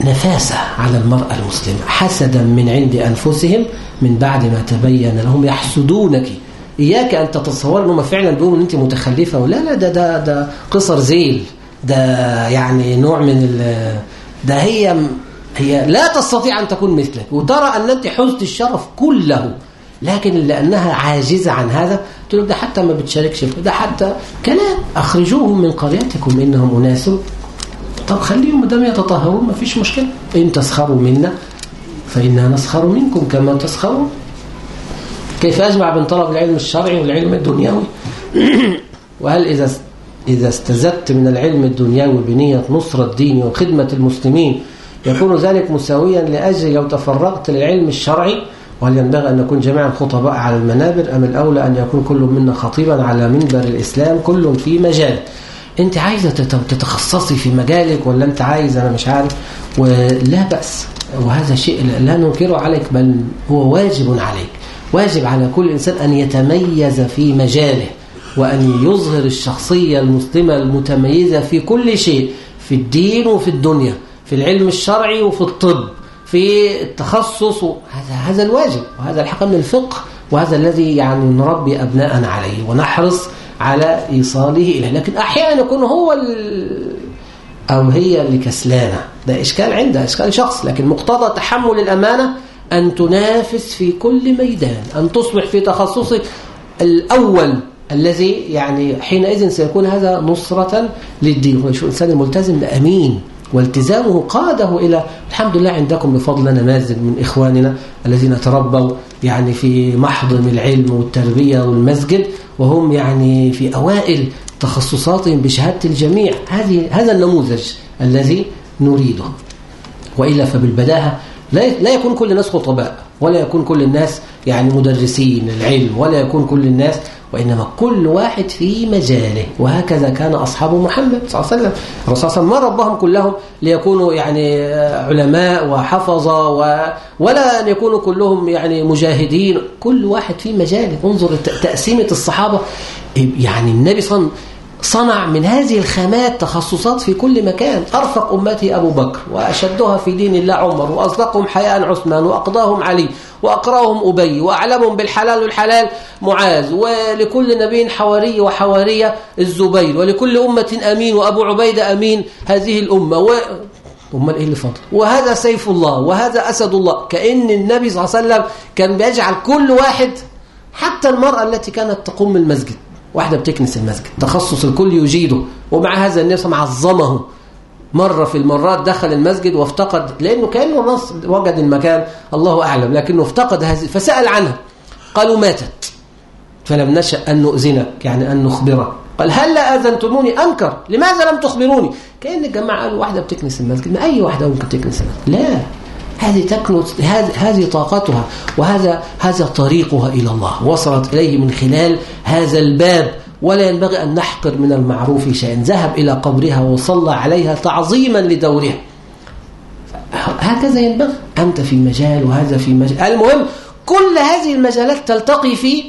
نفاسة على المرأة المسلمة حسدا من عند أنفسهم من بعد ما تبين لهم يحسدونك. إياك أن تتصور أنهم فعلا بيقولوا أن أنت متخلفة. ولا لا ده ده ده قصر زيل ده يعني نوع من ده هي هي لا تستطيع أن تكون مثلك. وترى أن أنت حزت الشرف كله. لكن لأنها عاجزة عن هذا تقول ده حتى ما بتشاركش. ده حتى كلام. أخرجوهم من قريتكم إنهم أناس طب خليهم ما دام يتطهرون ما فيش مشكلة. إن تسخروا منا فإنا نسخر منكم كما تسخرون. كيف أجمع بين طلب العلم الشرعي والعلم الدنيوي؟ وهل إذا إذا استزدت من العلم الدنيوي بنية نصرة الدين وخدمة المسلمين يكون ذلك مساويا لأجل لو تفرغت للعلم الشرعي؟ وهل ينبغي أن نكون جميعا خطباء على المنابر؟ أم الأولى أن يكون كل منا خطيبا على منبر الإسلام كل في مجال. أنت عايزة تتخصصي في مجالك ولا أنت عايز؟ أنا مش عارف. ولا بأس. وهذا شيء لا ننكره عليك بل هو واجب عليك. واجب على كل إنسان أن يتميز في مجاله وأن يظهر الشخصية المسلمة المتميزة في كل شيء في الدين وفي الدنيا في العلم الشرعي وفي الطب في التخصص. هذا هذا الواجب وهذا الحق من الفقه وهذا الذي يعني نربي أبناءنا عليه. ونحرص على إيصاله إليه. لكن أحيانا يكون هو أو هي اللي كسلانة. ده إشكال عندها إشكال شخص. لكن مقتضى تحمل الأمانة أن تنافس في كل ميدان أن تصبح في تخصصك الأول الذي يعني حينئذ سيكون هذا نصرة للدين. هو الإنسان الملتزم أمين والتزامه قاده إلى الحمد لله عندكم بفضل نماذج من إخواننا الذين تربوا يعني في محضن العلم والتربية والمسجد. وهم يعني في أوائل تخصصاتهم بشهادة الجميع. هذه هذا النموذج الذي نريده. وإلا فبالبداهة لا لا يكون كل الناس خطباء ولا يكون كل الناس يعني مدرسين العلم ولا يكون كل الناس وإنما كل واحد في مجاله. وهكذا كان أصحاب محمد صلى الله عليه وسلم. الرسول صلى الله عليه وسلم ما ربهم كلهم ليكونوا يعني علماء وحفظة و... ولا أن يكونوا كلهم يعني مجاهدين. كل واحد في مجاله. انظر تقسيمة الصحابة. يعني النبي صلى الله عليه وسلم صنع من هذه الخامات تخصصات في كل مكان. أرفق أمتي أبو بكر وأشدها في دين الله عمر وأصدقهم حياء عثمان وأقضاهم علي وأقرأهم أبي وأعلمهم بالحلال والحلال معاذ ولكل نبي حواري وحوارية الزبير ولكل أمة أمين وأبو عبيدة أمين هذه الأمة. و... أمال إيه اللي فضل وهذا سيف الله وهذا أسد الله. كأن النبي صلى الله عليه وسلم كان بيجعل كل واحد حتى المرأة التي كانت تقوم المسجد. واحدة بتكنس المسجد. تخصص الكل يجيده. ومع هذا الناس عظمه مرة في المرات دخل المسجد وافتقد لأنه كأنه النص وجد المكان. الله أعلم. لكنه افتقد هذه فسأل عنها. قالوا ماتت. فلم نشأ أن نؤذنك يعني أن نخبرك. قال هل لا أذنتموني؟ أنكر. لماذا لم تخبروني؟ كأن الجماعة قالوا واحدة بتكنس المسجد. ما أي واحدة ممكن تكنس المسجد؟ لا. هذه تكنس هذه طاقتها وهذا هذا طريقها إلى الله. وصلت إليه من خلال هذا الباب. ولا ينبغي أن نحقر من المعروف شيئا. ذهب إلى قبرها وصلى عليها تعظيما لدورها هكذا ينبغي. أنت في مجال وهذا في مجال. المهم كل هذه المجالات تلتقي في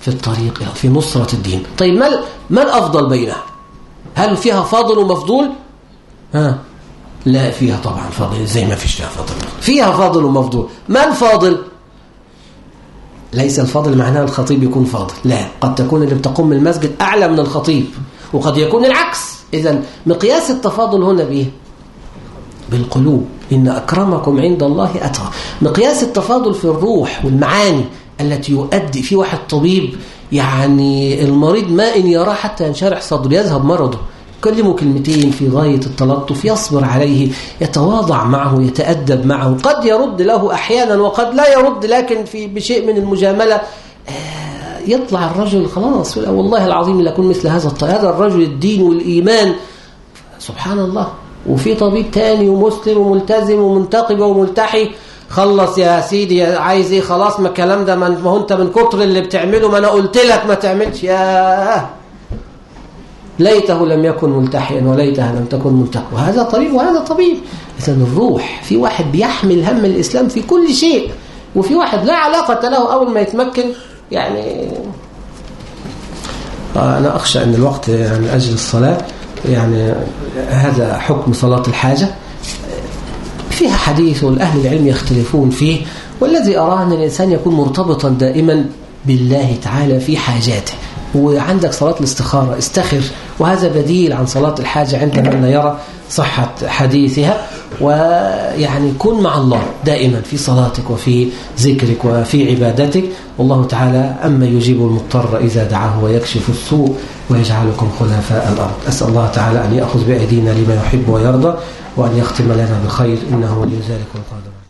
في الطريق في نصرة الدين. طيب ما ما الأفضل بينها؟ هل فيها فاضل ومفضول؟ ها. لا فيها طبعا فاضل زي ما فيش فيها فاضل فيها فاضل ومفضول. ما الفاضل؟ ليس الفاضل معناه الخطيب يكون فاضل. لا قد تكون اللي بتقوم المسجد أعلى من الخطيب وقد يكون العكس. إذا مقياس التفاضل هنا بإيه؟ بالقلوب. إن أكرمكم عند الله أتقى. مقياس التفاضل في الروح والمعاني التي يؤدي في واحد طبيب يعني المريض ما إن يراه حتى ينشرح صدره يذهب مرضه. كلمه كلمتين في غاية التلطف يصبر عليه يتواضع معه يتأدب معه. قد يرد له أحيانا وقد لا يرد لكن في بشيء من المجاملة يطلع الرجل خلاص والله العظيم لكن مثل هذا هذا الرجل الدين والإيمان. سبحان الله. وفي طبيب تاني ومسلم وملتزم ومنتقب وملتحي خلص يا سيدي عايز إيه خلاص ما الكلام ده ما هو انت من كتر اللي بتعمله ما أنا قلت لك ما تعملش. يا ليته لم يكن ملتحيا وليتها لم تكن ملتحيا وهذا طبيب وهذا طبيب. إذا الروح في واحد بيحمل هم الإسلام في كل شيء وفي واحد لا علاقة له أول ما يتمكن يعني أنا أخشى أن الوقت يعني أجل الصلاة يعني هذا حكم صلاة الحاجة. فيها حديث والأهل العلم يختلفون فيه والذي أراه أن الإنسان يكون مرتبطا دائما بالله تعالى في حاجاته. وعندك صلاة الاستخارة استخر. وهذا بديل عن صلاة الحاجة عند من لا يرى صحة حديثها. ويعني كن مع الله دائما في صلاتك وفي ذكرك وفي عبادتك. والله تعالى أما يجيب المضطر إذا دعاه ويكشف السوء ويجعلكم خلفاء الأرض. أسأل الله تعالى أن يأخذ بأيدينا لما يحب ويرضى وأن يختم لنا بخير إنه ولي ذلك القادر